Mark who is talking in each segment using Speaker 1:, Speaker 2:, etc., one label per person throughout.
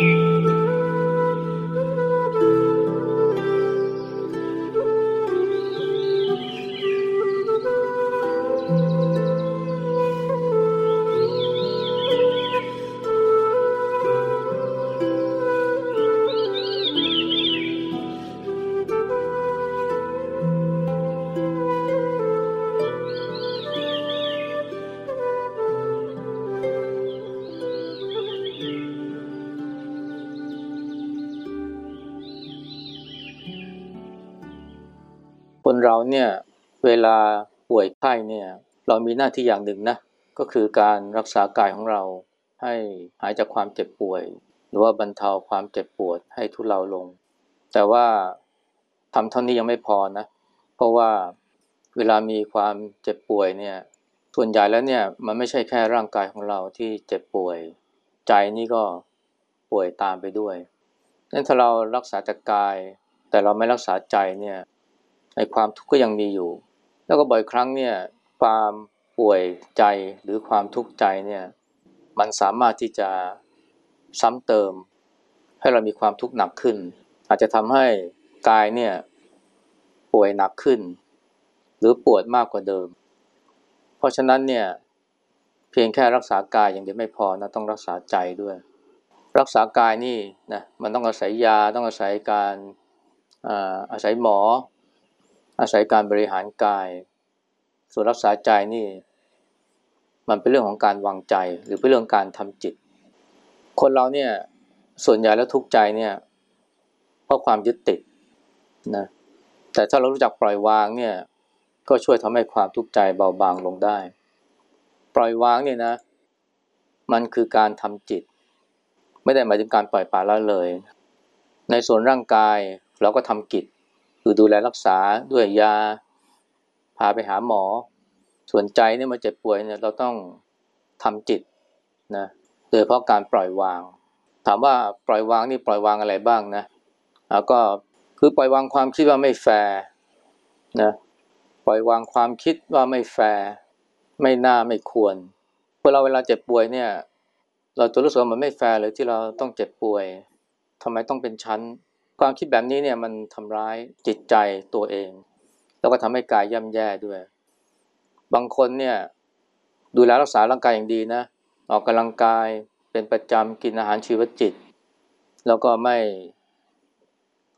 Speaker 1: ค เราเนี่ยเวลาป่วยไข้เนี่ยเรามีหน้าที่อย่างหนึ่งนะก็คือการรักษากายของเราให้หายจากความเจ็บป่วย หรือว่าบรรเทาความเจ็บปวดให้ทุเลาลง แต่ว่าทำเท่านี้ยังไม่พอนะ เพราะว่าเวลามีความเจ็บป่วยเนี่ยส่วนใหญ่แล้วเนี่ยมันไม่ใช่แค่ร่างกายของเราที่เจ็บป่วย ใจนี่ก็ป่วยตามไปด้วยนั้นถ้าเรารักษาแต่กาย แต่เราไม่รักษาใจเนี่ย ไอ้ความทุกข์ก็ยังมีอยู่ แล้วก็บ่อยครั้งเนี่ยความป่วยใจหรือความทุกข์ใจเนี่ยมันสามารถที่จะซ้ำเติม ให้เรามีความทุกข์หนักขึ้น อาจจะทำให้กายเนี่ยป่วยหนักขึ้น หรือปวดมากกว่าเดิม เพราะฉะนั้นเนี่ยเพียงแค่รักษากายอย่างเดียวไม่พอนะต้องรักษาใจด้วย รักษากายนี่นะมันต้องอาศัยยาต้องอาศัยการอาศัยหมอ อาศัยการบริหารกาย ส่วนรักษาใจนี่ มันเป็นเรื่องของการวางใจ หรือเป็นเรื่องการทำจิต คนเราเนี่ยส่วนใหญ่แล้วทุกข์ใจเนี่ยเพราะความยึดติดนะแต่ถ้าเรารู้จักปล่อยวางเนี่ยก็ช่วยทำให้ความทุกข์ใจเบาบางลงได้ ปล่อยวางเนี่ยนะ มันคือการทำจิต ไม่ได้หมายถึงการปล่อยปละละเลย ในส่วนร่างกายเราก็ทำกิจ คือดูแลรักษาด้วยยาพาไปหาหมอ ส่วนใจเนี่ยมาเจ็บป่วยเนี่ยเราต้องทำจิตนะโดยเพราะการปล่อยวาง ถามว่าปล่อยวางนี่ปล่อยวางอะไรบ้างนะแล้วก็คือปล่อยวางความคิดว่าไม่แฟร์นะปล่อยวางความคิดว่าไม่แฟร์ไม่น่าไม่ควรเวลาเวลาเจ็บป่วยเนี่ย เราจะรู้สึกว่ามันไม่แฟร์เลยที่เราต้องเจ็บป่วยทำไมต้องเป็นชั้น ความคิดแบบนี้เนี่ยมันทำร้ายจิตใจตัวเอง แล้วก็ทำให้กายย่ำแย่ด้วย บางคนเนี่ยดูแลรักษาร่างกายอย่างดีนะ ออกกำลังกายเป็นประจำกินอาหารชีวจิต แล้วก็ไม่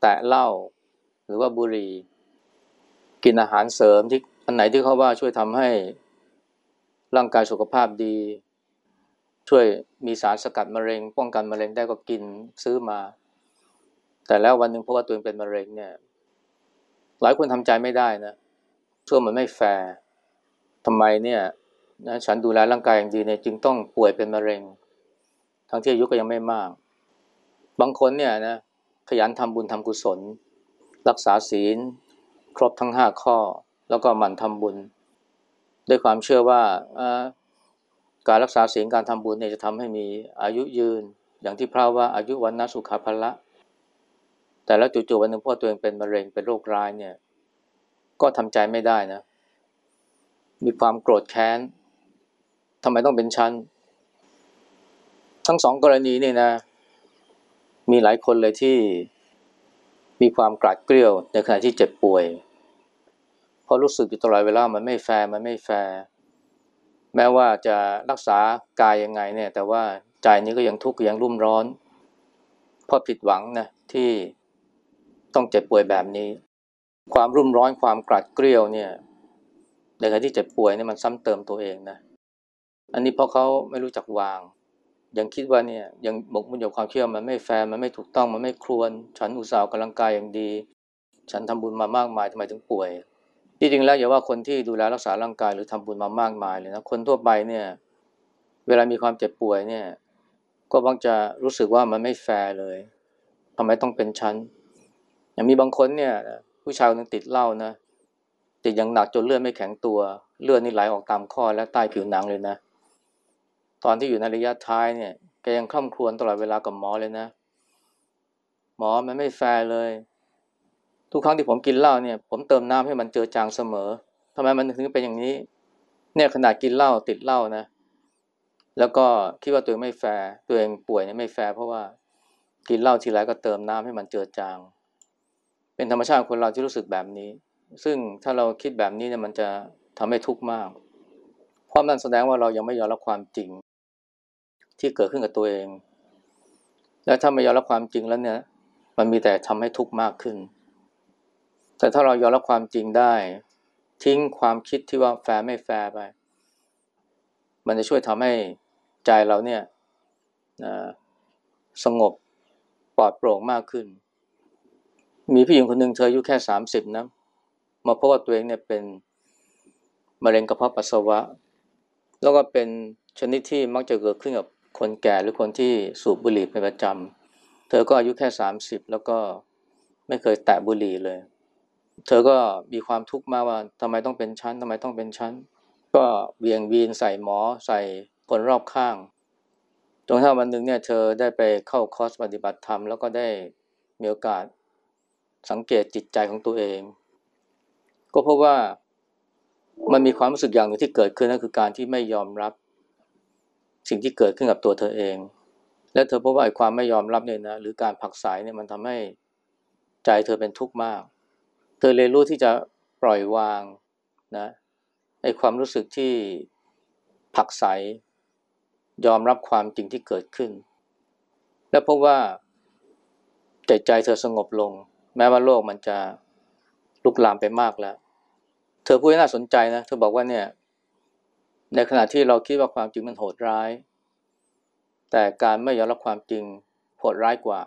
Speaker 1: แตะเหล้าหรือว่าบุหรี่กินอาหารเสริมที่อันไหนที่เขาว่าช่วยทำให้ร่างกายสุขภาพดี ช่วยมีสารสกัดมะเร็ง ป้องกันมะเร็งได้ก็กินซื้อมา แต่แล้ววันหนึ่งเพราะว่าตัวเองเป็นมะเร็งเนี่ย หลายคนทำใจไม่ได้นะช่วงมันไม่แฟร์ทำไมเนี่ยนะฉันดูแลร่างกายอย่างดีเนี่ยจึงต้องป่วยเป็นมะเร็ง ทั้งที่อายุก็ยังไม่มาก บางคนเนี่ยนะขยันทำบุญทำกุศล รักษาศีล ครบทั้งห้าข้อ แล้วก็หมั่นทำบุญ ด้วยความเชื่อว่าการรักษาศีลการทำบุญเนี่ยจะทำให้มีอายุยืน อย่างที่พระว่าอายุวันนสุขภละ แต่แล้วจู่ๆวันหนึ่งพ่อตัวเองเป็นมะเร็งเป็นโรคร้ายเนี่ย ก็ทำใจไม่ได้นะ มีความโกรธแค้นทำไมต้องเป็นฉัน ทั้งสองกรณีนี่นะ มีหลายคนเลยที่มีความกราดเกรี้ยวในขณะที่เจ็บป่วยเพราะรู้สึกอยู่ตลอดเวลามันไม่แฟร์มันไม่แฟร์แม้ว่าจะรักษากายยังไงเนี่ย แต่ว่าใจนี้ก็ยังทุกข์ยังรุ่มร้อน เพราะผิดหวังนะที่ ต้องเจ็บป่วยแบบนี้ ความรุ่มร้อนความกราดเกรี้ยวเนี่ยในขณะที่เจ็บป่วยเนี่ยมันซ้ำเติมตัวเองนะอันนี้เพราะเขาไม่รู้จักวาง ยังคิดว่าเนี่ยยังหมกมุ่นอยู่ความเชื่อมันไม่แฟร์มันไม่ถูกต้องมันไม่ควรฉันอุตส่าห์ออกกำลังกายอย่างดี ฉันทำบุญมามากมายทำไมถึงป่วยที่จริงแล้วอย่าว่าคนที่ดูแลรักษาร่างกายหรือทำบุญมามากมายเลยนะคนทั่วไปเนี่ยเวลามีความเจ็บป่วยเนี่ยก็มักจะรู้สึกว่ามันไม่แฟร์เลยทำไมต้องเป็นฉัน อย่างมีบางคนเนี่ยผู้ชายนึงติดเหล้านะติดอย่างหนักจนเลือดไม่แข็งตัว เลือดนี่ไหลออกตามข้อและใต้ผิวหนังเลยนะ ตอนที่อยู่ในระยะท้ายเนี่ยแกยังคร่ำครวญตลอดเวลากับหมอเลยนะ หมอมันไม่แฟร์เลย ทุกครั้งที่ผมกินเหล้าเนี่ย ผมเติมน้ำให้มันเจือจางเสมอทำไมมันถึงเป็นอย่างนี้ เนี่ยขนาดกินเหล้าติดเหล้านะ แล้วก็คิดว่าตัวเองไม่แฟร์ตัวเองป่วยเนี่ยไม่แฟร์เพราะว่ากินเหล้าทีไรก็เติมน้ำให้มันเจอจาง เป็นธรรมชาติคนเราที่รู้สึกแบบนี้ ซึ่งถ้าเราคิดแบบนี้เนี่ยมันจะทำให้ทุกข์มาก เพราะมันแสดงว่าเรายังไม่ยอมรับความจริง ที่เกิดขึ้นกับตัวเอง และถ้าไม่ยอมรับความจริงแล้วเนี่ย มันมีแต่ทำให้ทุกข์มากขึ้น แต่ถ้าเรายอมรับความจริงได้ ทิ้งความคิดที่ว่าแฟร์ไม่แฟร์ไป มันจะช่วยทำให้ใจเราเนี่ยสงบปลอดโปร่งมากขึ้น มีผู้หญิงคนหนึ่งเธออายุแค่สามสิบนะมาพบว่าตัวเองเนี่ยเป็นมะเร็งกระเพาะปัสสาวะ แล้วก็เป็นชนิดที่มักจะเกิดขึ้นกับคนแก่หรือคนที่สูบบุหรี่เป็นประจำเธอก็อายุแค่สามสิบแล้วก็ไม่เคยแตะบุหรี่เลย เธอก็มีความทุกข์มากว่าทำไมต้องเป็นชั้นทำไมต้องเป็นชั้น ก็เวียงวีนใส่หมอใส่คนรอบข้างจนถ้าวันหนึ่งเนี่ยเธอได้ไปเข้าคอร์สปฏิบัติธรรมแล้วก็ได้มีโอกาส สังเกตจิตใจของตัวเอง ก็เพบว่ามันมีความรู้สึกอย่างหนึ่งที่เกิดขึ้นนั่นคือการที่ไม่ยอมรับ สิ่งที่เกิดขึ้นกับตัวเธอเอง และเธอพบว่าไอ้ความไม่ยอมรับเนี่ยนะหรือการผักสายเนี่ยมันทำให้ใจเธอเป็นทุกข์มาก เธอเลยรู้ที่จะปล่อยวางนะไอ้ความรู้สึกที่ผักใสยอมรับความจริงที่เกิดขึ้น และพบว่าใจใจเธอสงบลง แม้ว่าโลกมันจะลุกลามไปมากแล้ว เธอพูดน่าสนใจนะ เธอบอกว่าเนี่ย ในขณะที่เราคิดว่าความจริงมันโหดร้าย แต่การไม่ยอมรับความจริงโหดร้ายกว่า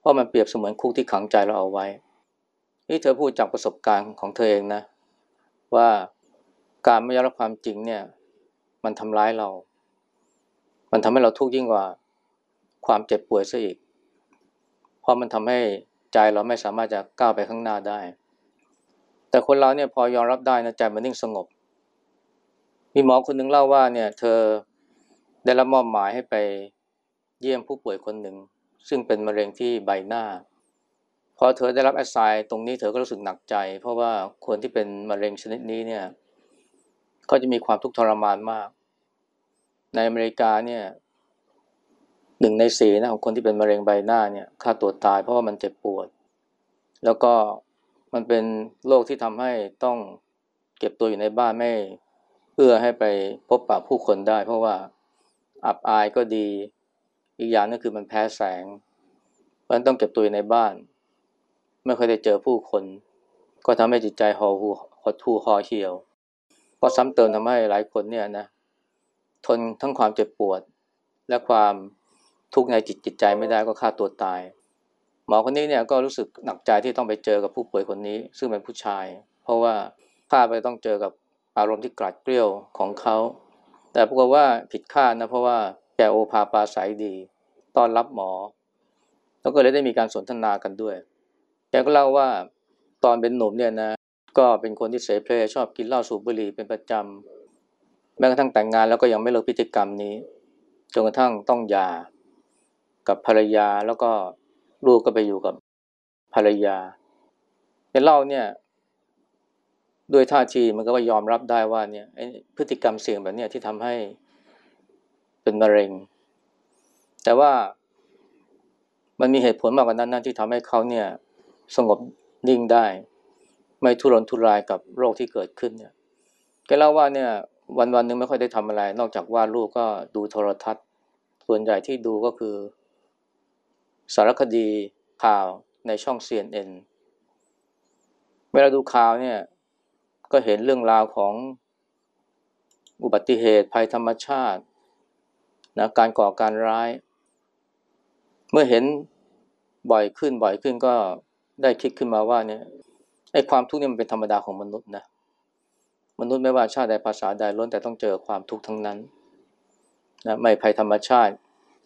Speaker 1: เพราะมันเปรียบเสมือนคุกที่ขังใจเราเอาไว้ นี่เธอพูดจากประสบการณ์ของเธอเองนะ ว่าการไม่ยอมรับความจริงเนี่ย มันทำร้ายเรา มันทำให้เราทุกข์ยิ่งกว่า ความเจ็บป่วยซะอีก เพราะมันทำให้ ใจเราไม่สามารถจะก้าวไปข้างหน้าได้ แต่คนเราเนี่ยพอยอมรับได้นะใจมันนิ่งสงบ มีหมอคนหนึ่งเล่าว่าเนี่ย เธอได้รับมอบหมายให้ไปเยี่ยมผู้ป่วยคนหนึ่ง ซึ่งเป็นมะเร็งที่ใบหน้าพอเธอได้รับแอสไซน์ตรงนี้เธอก็รู้สึกหนักใจ เพราะว่าคนที่เป็นมะเร็งชนิดนี้เนี่ยเขาจะมีความทุกข์ทรมานมาก ในอเมริกาเนี่ย หนึ่งในสี่นะของคนที่เป็นมะเร็งใบหน้าเนี่ยฆ่าตัวตายเพราะว่ามันเจ็บปวด แล้วก็มันเป็นโรคที่ทำให้ต้องเก็บตัวอยู่ในบ้านไม่เพื่อให้ไปพบปะผู้คนได้ เพราะว่าอับอายก็ดี อีกอย่างนึงคือมันแพ้แสงมันต้องเก็บตัวอยู่ในบ้าน ไม่เคยได้เจอผู้คน ก็ทำให้จิตใจหอหูหดหูหอเหี่ยว ก็ซ้ำเติมทำให้หลายคนเนี่ยนะทนทั้งความเจ็บปวดและความ ทุกข์ในจิตจิตใจไม่ได้ก็ฆ่าตัวตาย หมอคนนี้เนี่ยก็รู้สึกหนักใจที่ต้องไปเจอกับผู้ป่วยคนนี้ ซึ่งเป็นผู้ชาย เพราะว่าข้าไปต้องเจอกับอารมณ์ที่กลัดเกลียวของเขาแต่ปรากฏว่าผิดคาดนะเพราะว่าแกโอภาปาสายดีต้อนรับหมอ แล้วก็เลยได้มีการสนทนากันด้วยแกก็เล่าว่าตอนเป็นหนุ่มเนี่ยนะก็เป็นคนที่เสเพลชอบกินเหล้าสูบบุหรี่เป็นประจำแม้กระทั่งแต่งงานแล้วก็ยังไม่เลิกพฤติกรรมนี้จนกระทั่งต้องยา กับภรรยาแล้วก็ลูกก็ไปอยู่กับภรรยาเป็นเล่าเนี่ยด้วยท่าทีมันก็ว่ายอมรับได้ว่าเนี่ยพฤติกรรมเสี่ยงแบบนี้ที่ทำให้เป็นมะเร็ง แต่ว่ามันมีเหตุผลมากกว่านั้นนั่นที่ทำให้เขาเนี่ยสงบนิ่งได้ ไม่ทุรนทุรายกับโรคที่เกิดขึ้นเนี่ยแกเล่าว่าเนี่ยวันวันหนึ่งไม่ค่อยได้ทำอะไร นอกจากวาดรูปก็ดูโทรทัศน์ ส่วนใหญ่ที่ดูก็คือ สารคดีข่าวในช่อง CNN เวลาดูข่าวเนี่ย ก็เห็นเรื่องราวของอุบัติเหตุภัยธรรมชาตินะการก่อการร้าย เมื่อเห็นบ่อยขึ้นบ่อยขึ้นก็ได้คิดขึ้นมาว่าเนี่ยไอ้ความทุกข์เนี่ยมันเป็นธรรมดาของมนุษย์นะมนุษย์ไม่ว่าชาติใดภาษาใดล้นแต่ต้องเจอความทุกข์ทั้งนั้นนะไม่ภัยธรรมชาติ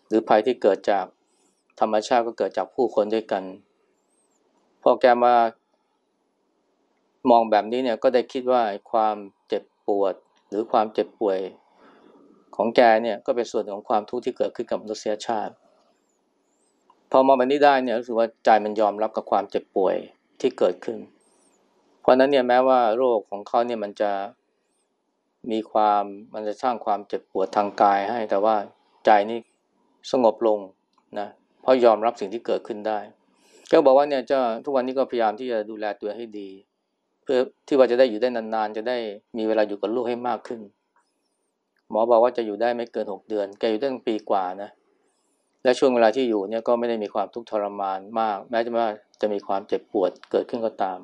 Speaker 1: หรือภัยที่เกิดจาก ธรรมชาติก็เกิดจากผู้คนด้วยกัน พอแกมามองแบบนี้เนี่ยก็ได้คิดว่าความเจ็บปวดหรือความเจ็บป่วยของแกเนี่ยก็เป็นส่วนของความทุกข์ที่เกิดขึ้นกับมนุษยชาติ พอมองแบบนี้ได้เนี่ยรู้สึกว่าใจมันยอมรับกับความเจ็บป่วยที่เกิดขึ้น เพราะนั้นเนี่ยแม้ว่าโรคของเขาเนี่ยมันจะมีความมันจะสร้างความเจ็บปวดทางกายให้แต่ว่าใจนี่สงบลงนะ ราะยอมรับสิ่งที่เกิดขึ้นได้แกบอกว่าเนี่ยเจ้าทุกวันนี้ก็พยายามที่จะดูแลตัวให้ดี เพื่อที่ว่าจะได้อยู่ได้นานๆ จะได้มีเวลาอยู่กับลูกให้มากขึ้น หมอบอกว่าจะอยู่ได้ไม่เกินหกเดือน แกอยู่ได้ตั้งปีกว่านะ และช่วงเวลาที่อยู่เนี่ยก็ไม่ได้มีความทุกข์ทรมานมาก แม้จะว่าจะมีความเจ็บปวดเกิดขึ้นก็ตาม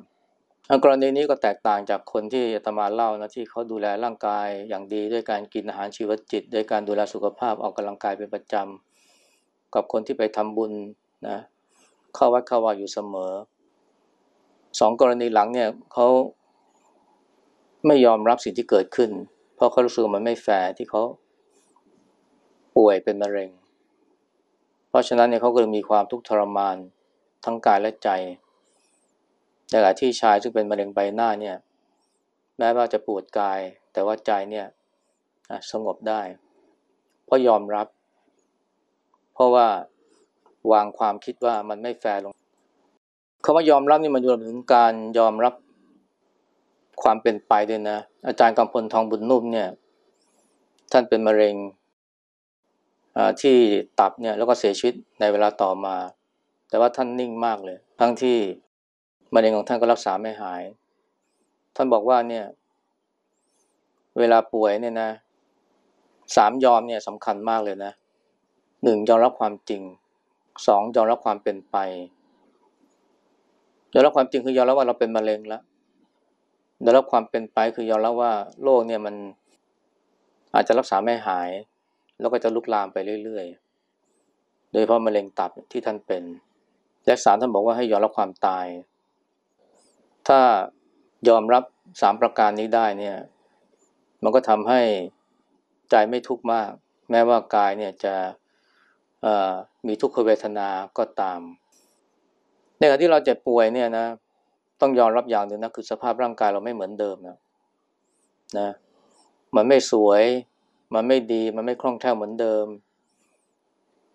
Speaker 1: กรณีนี้ก็แตกต่างจากคนที่อาตมาเล่านะที่เขาดูแลร่างกายอย่างดีด้วยการกินอาหารชีวจิต ด้วยการดูแลสุขภาพออกกำลังกายเป็นประจำ กับคนที่ไปทำบุญนะเข้าวัดเข้าวาอยู่เสมอสองกรณีหลังเนี่ยเขาไม่ยอมรับสิ่งที่เกิดขึ้น เพราะเขารู้สึกมันไม่แฟร์ที่เขาป่วยเป็นมะเร็ง เพราะฉะนั้นเนี่ยเขาก็เลยมีความทุกข์ทรมานทั้งกายและใจแต่หลายที่ชายซึ่งเป็นมะเร็งใบหน้าเนี่ยแม้ว่าจะปวดกาย แต่ว่าใจเนี่ยสงบได้ เพราะยอมรับ เพราะว่าวางความคิดว่ามันไม่แฟร์ลงคำว่ายอมรับนี่มันรวมถึงการยอมรับความเป็นไปด้วยนะ อาจารย์กำพลทองบุญนุ่มเนี่ย ท่านเป็นมะเร็งที่ตับเนี่ยแล้วก็เสียชีวิตในเวลาต่อมา แต่ว่าท่านนิ่งมากเลย ทั้งที่มะเร็งของท่านก็รักษาไม่หาย ท่านบอกว่าเนี่ย เวลาป่วยเนี่ยนะสามยอมเนี่ยสำคัญมากเลยนะ หนึ่งยอมรับความจริงสองยอมรับความเป็นไปยอมรับความจริงคือยอมรับว่าเราเป็นมะเร็งแล้วยอมรับความเป็นไปคือยอมรับว่าโรคเนี่ยมันอาจจะรักษาไม่หาย แล้วก็จะลุกลามไปเรื่อยๆ โดยเฉพาะมะเร็งตับที่ท่านเป็นและสารท่านบอกว่าให้ยอมรับความตาย ถ้ายอมรับสามประการนี้ได้เนี่ย มันก็ทำให้ใจไม่ทุกข์มาก แม้ว่ากายเนี่ยจะ มีทุกขเวทนาก็ตาม ในขณะที่เราเจ็บป่วยเนี่ยนะต้องยอมรับอย่างหนึ่งนะคือสภาพร่างกายเราไม่เหมือนเดิมนะนะมันไม่สวย มันไม่ดีมันไม่คล่องแคล่วเหมือนเดิม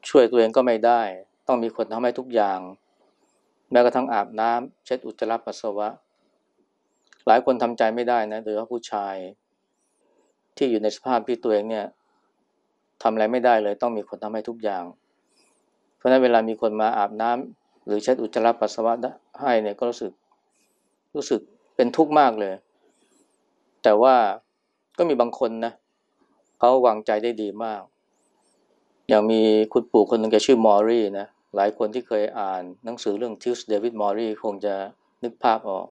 Speaker 1: ช่วยตัวเองก็ไม่ได้ ต้องมีคนทำให้ทุกอย่าง แม้กระทั่งอาบน้ำเช็ดอุจจาระปัสสาวะ หลายคนทำใจไม่ได้นะโดยเฉพาะผู้ชาย ที่อยู่ในสภาพที่ตัวเองเนี่ยทำอะไรไม่ได้เลย ต้องมีคนทำให้ทุกอย่าง เพราะนั้นเวลามีคนมาอาบน้ำหรือเช็ดอุจจาระปัสสาวะให้เนี่ยก็รู้สึกรู้สึกเป็นทุกข์มากเลย แต่ว่าก็มีบางคนนะเขาวางใจได้ดีมาก อย่างมีคุณปู่คนหนึ่งแกชื่อมอรี่นะหลายคนที่เคยอ่านหนังสือเรื่อง Tuesdays with Morrie คงจะนึกภาพออก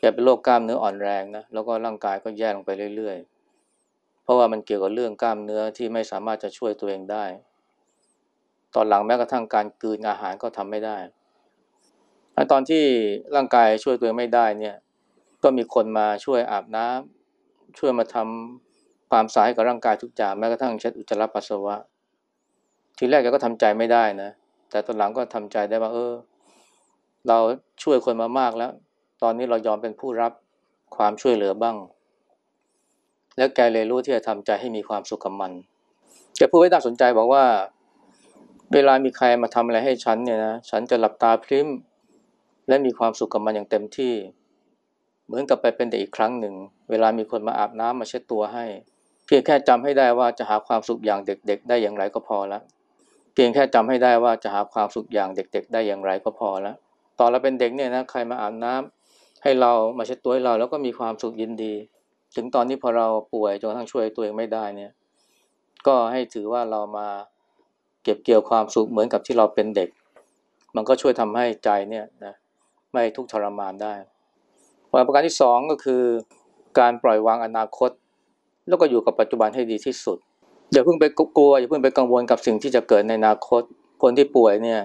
Speaker 1: แกเป็นโรคกล้ามเนื้ออ่อนแรงนะแล้วก็ร่างกายก็แย่ลงไปเรื่อยๆ เพราะว่ามันเกี่ยวกับเรื่องกล้ามเนื้อที่ไม่สามารถจะช่วยตัวเองได้ ตอนหลังแม้กระทั่งการกืนอาหารก็ทำไม่ได้ตอนที่ร่างกายช่วยตัวเองไม่ได้เนี่ย ก็มีคนมาช่วยอาบน้ำช่วยมาทำความสาดกับร่างกายทุกอย่างแม้กระทั่งเช็ดอุจจาระปัสสาวะ ทีแรกแกก็ทำใจไม่ได้นะแต่ตอนหลังก็ทำใจได้ว่าเออ เราช่วยคนมามากแล้ว ตอนนี้เรายอมเป็นผู้รับความช่วยเหลือบ้าง แล้วแกเลยรู้ที่จะทำใจให้มีความสุขกับมันแกพูดไว้น่าสนใจบอกว่า เวลามีใครมาทำอะไรให้ฉันเนี่ยนะฉันจะหลับตาพริ้ม และมีความสุขกับมันอย่างเต็มที่ เหมือนกับไปเป็นเด็กอีกครั้งหนึ่ง เวลามีคนมาอาบน้ำมาเช็ดตัวให้ เพียงแค่จำให้ได้ว่าจะหาความสุขอย่างเด็ก ๆ ได้อย่างไรก็พอแล้วเพียงแค่จำให้ได้ว่าจะหาความสุขอย่างเด็ก ๆ ได้อย่างไรก็พอแล้วตอนเราเป็นเด็กเนี่ยนะใครมาอาบน้ำให้เรามาเช็ดตัวให้เราแล้วก็มีความสุขยินดี ถึงตอนนี้พอเราป่วยจนทั่งช่วยตัวเองไม่ได้เนี่ย ก็ให้ถือว่าเรามา เก็บเกี่ยวความสุขเหมือนกับที่เราเป็นเด็ก มันก็ช่วยทำให้ใจเนี่ยนะไม่ทุกทรมานได้ประการที่สองก็คือ การปล่อยวางอนาคต แล้วก็อยู่กับปัจจุบันให้ดีที่สุดอย่าเพิ่งไปกลัวอย่าเพิ่งไปกังวลกับสิ่งที่จะเกิดในอนาคต คนที่ป่วยเนี่ย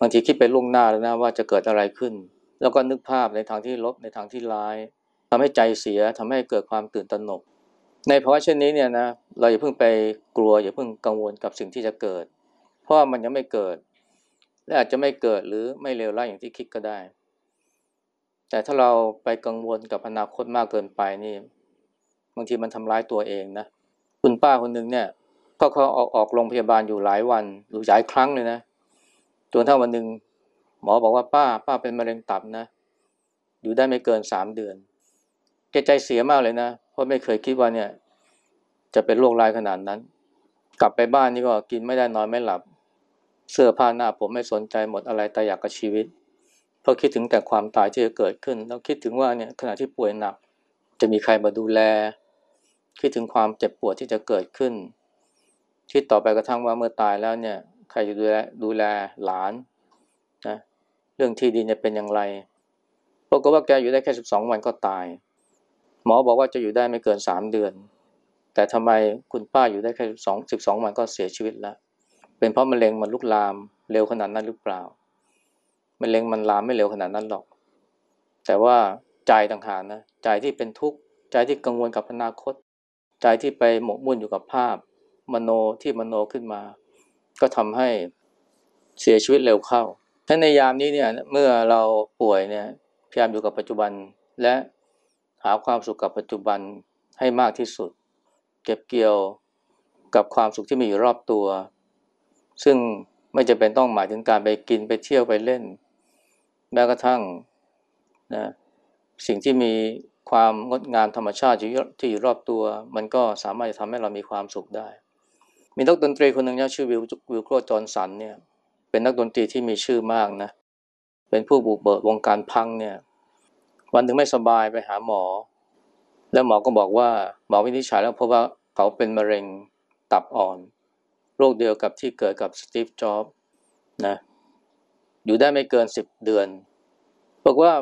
Speaker 1: บางทีคิดไปล่วงหน้าแล้วนะว่าจะเกิดอะไรขึ้น แล้วก็นึกภาพในทางที่ลบในทางที่ร้ายทำให้ใจเสียทำให้เกิดความตื่นตระหนก ในภาวะเช่นนี้เนี่ยนะเราอย่าเพิ่งไปกลัวอย่าเพิ่งกังวลกับสิ่งที่จะเกิด เพราะมันยังไม่เกิด และอาจจะไม่เกิดหรือไม่เลวร้ายอย่างที่คิดก็ได้ แต่ถ้าเราไปกังวลกับอนาคตมากเกินไปนี่บางทีมันทำร้ายตัวเองนะคุณป้าคนหนึ่งเนี่ยก็เขาออกออกโรงพยาบาลอยู่หลายวันหรือหลายครั้งเลยนะจนถ้าวันหนึ่งหมอบอกว่าป้า ป้าเป็นมะเร็งตับนะ อยู่ได้ไม่เกินสามเดือนแกใจเสียมากเลยนะ เพราะไม่เคยคิดว่าเนี่ย จะเป็นโรคร้ายขนาดนั้น กลับไปบ้านนี่ก็กินไม่ได้นอนไม่หลับ เสื้อผ้าหน้าผมไม่สนใจหมดอะไรแต่อยากกับชีวิต เพราะคิดถึงแต่ความตายที่จะเกิดขึ้น แล้วคิดถึงว่าเนี่ยขณะที่ป่วยหนัก จะมีใครมาดูแล คิดถึงความเจ็บปวดที่จะเกิดขึ้น คิดต่อไปกระทั่งว่าเมื่อตายแล้วเนี่ยใครจะดูแลดูแลหลานนะเรื่องที่ดินจะเป็นอย่างไรปรากฏว่าแกอยู่ได้แค่สิบสองวันก็ตาย หมอบอกว่าจะอยู่ได้ไม่เกินสามเดือน แต่ทำไมคุณป้าอยู่ได้แค่สองสิบสองวันก็เสียชีวิตแล้ว เป็นเพราะมะเร็งมันลุกลามเร็วขนาดนั้นหรือเปล่ามะเร็งมันลามไม่เร็วขนาดนั้นหรอก แต่ว่าใจต่างหากนะใจที่เป็นทุกข์ใจที่กังวลกับอนาคต ใจที่ไปหมกมุ่นอยู่กับภาพ มโนที่มโนขึ้นมา ก็ทำให้เสียชีวิตเร็วเข้าถ้าในยามนี้เนี่ยเมื่อเราป่วยเนี่ยพยายามอยู่กับปัจจุบันและหาความสุขกับปัจจุบันให้มากที่สุด เก็บเกี่ยวกับความสุขที่มีอยู่รอบตัว ซึ่งไม่จำเป็นต้องหมายถึงการไปกินไปเที่ยวไปเล่น แม้กระทั่งนะสิ่งที่มีความงดงามธรรมชาติที่อยู่รอบตัว มันก็สามารถจะทำให้เรามีความสุขได้ มีนักดนตรีคนหนึ่งนะชื่อวิว Wilko Johnson เนี่ยเป็นนักดนตรีที่มีชื่อมากนะเป็นผู้บุกเบิกวงการพังเนี่ยวันหนึ่งไม่สบายไปหาหมอ แล้วหมอก็บอกว่าหมอวินิจฉัยแล้วพบว่าเขาเป็นมะเร็งตับอ่อน คเดียวกับที่เกิดกับสตีฟจ็อบส์นะอยู่ได้ไม่เกินสิบเดือน บอกว่า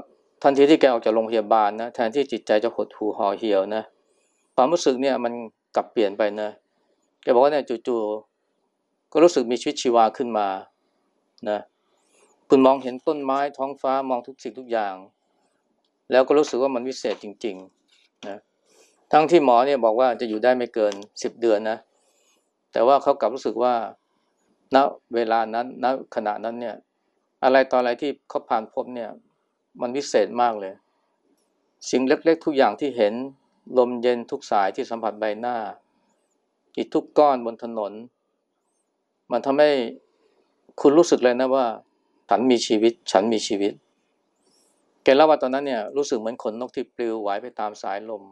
Speaker 1: ทันทีที่แกออกจากโรงพยาบาลนะแทนที่จิตใจจะหดหู่ห่อเหี่ยวนะความรู้สึกเนี่ยมันกลับเปลี่ยนไปนะแกบอกว่าเนี่ยจู่ๆก็รู้สึกมีชีวิตชีวาขึ้นมานะคุณมองเห็นต้นไม้ท้องฟ้ามองทุกสิ่งทุกอย่าง แล้วก็รู้สึกว่ามันวิเศษจริงๆนะทั้งที่หมอเนี่ยบอกว่าจะอยู่ได้ไม่เกินสิบเดือนนะ แต่ว่าเขากลับรู้สึกว่าณเวลานั้นณขณะนั้นเนี่ย อะไรต่ออะไรที่เขาผ่านพบเนี่ย มันวิเศษมากเลย สิ่งเล็กๆ ทุกอย่างที่เห็นลมเย็นทุกสายที่สัมผัสใบหน้าอิฐทุกก้อนบนถนน มันทำให้คุณรู้สึกเลยนะว่า ฉันมีชีวิต ฉันมีชีวิต แกเล่าว่าตอนนั้นเนี่ยรู้สึกเหมือนขนนกที่ปลิวไหวไปตามสายลม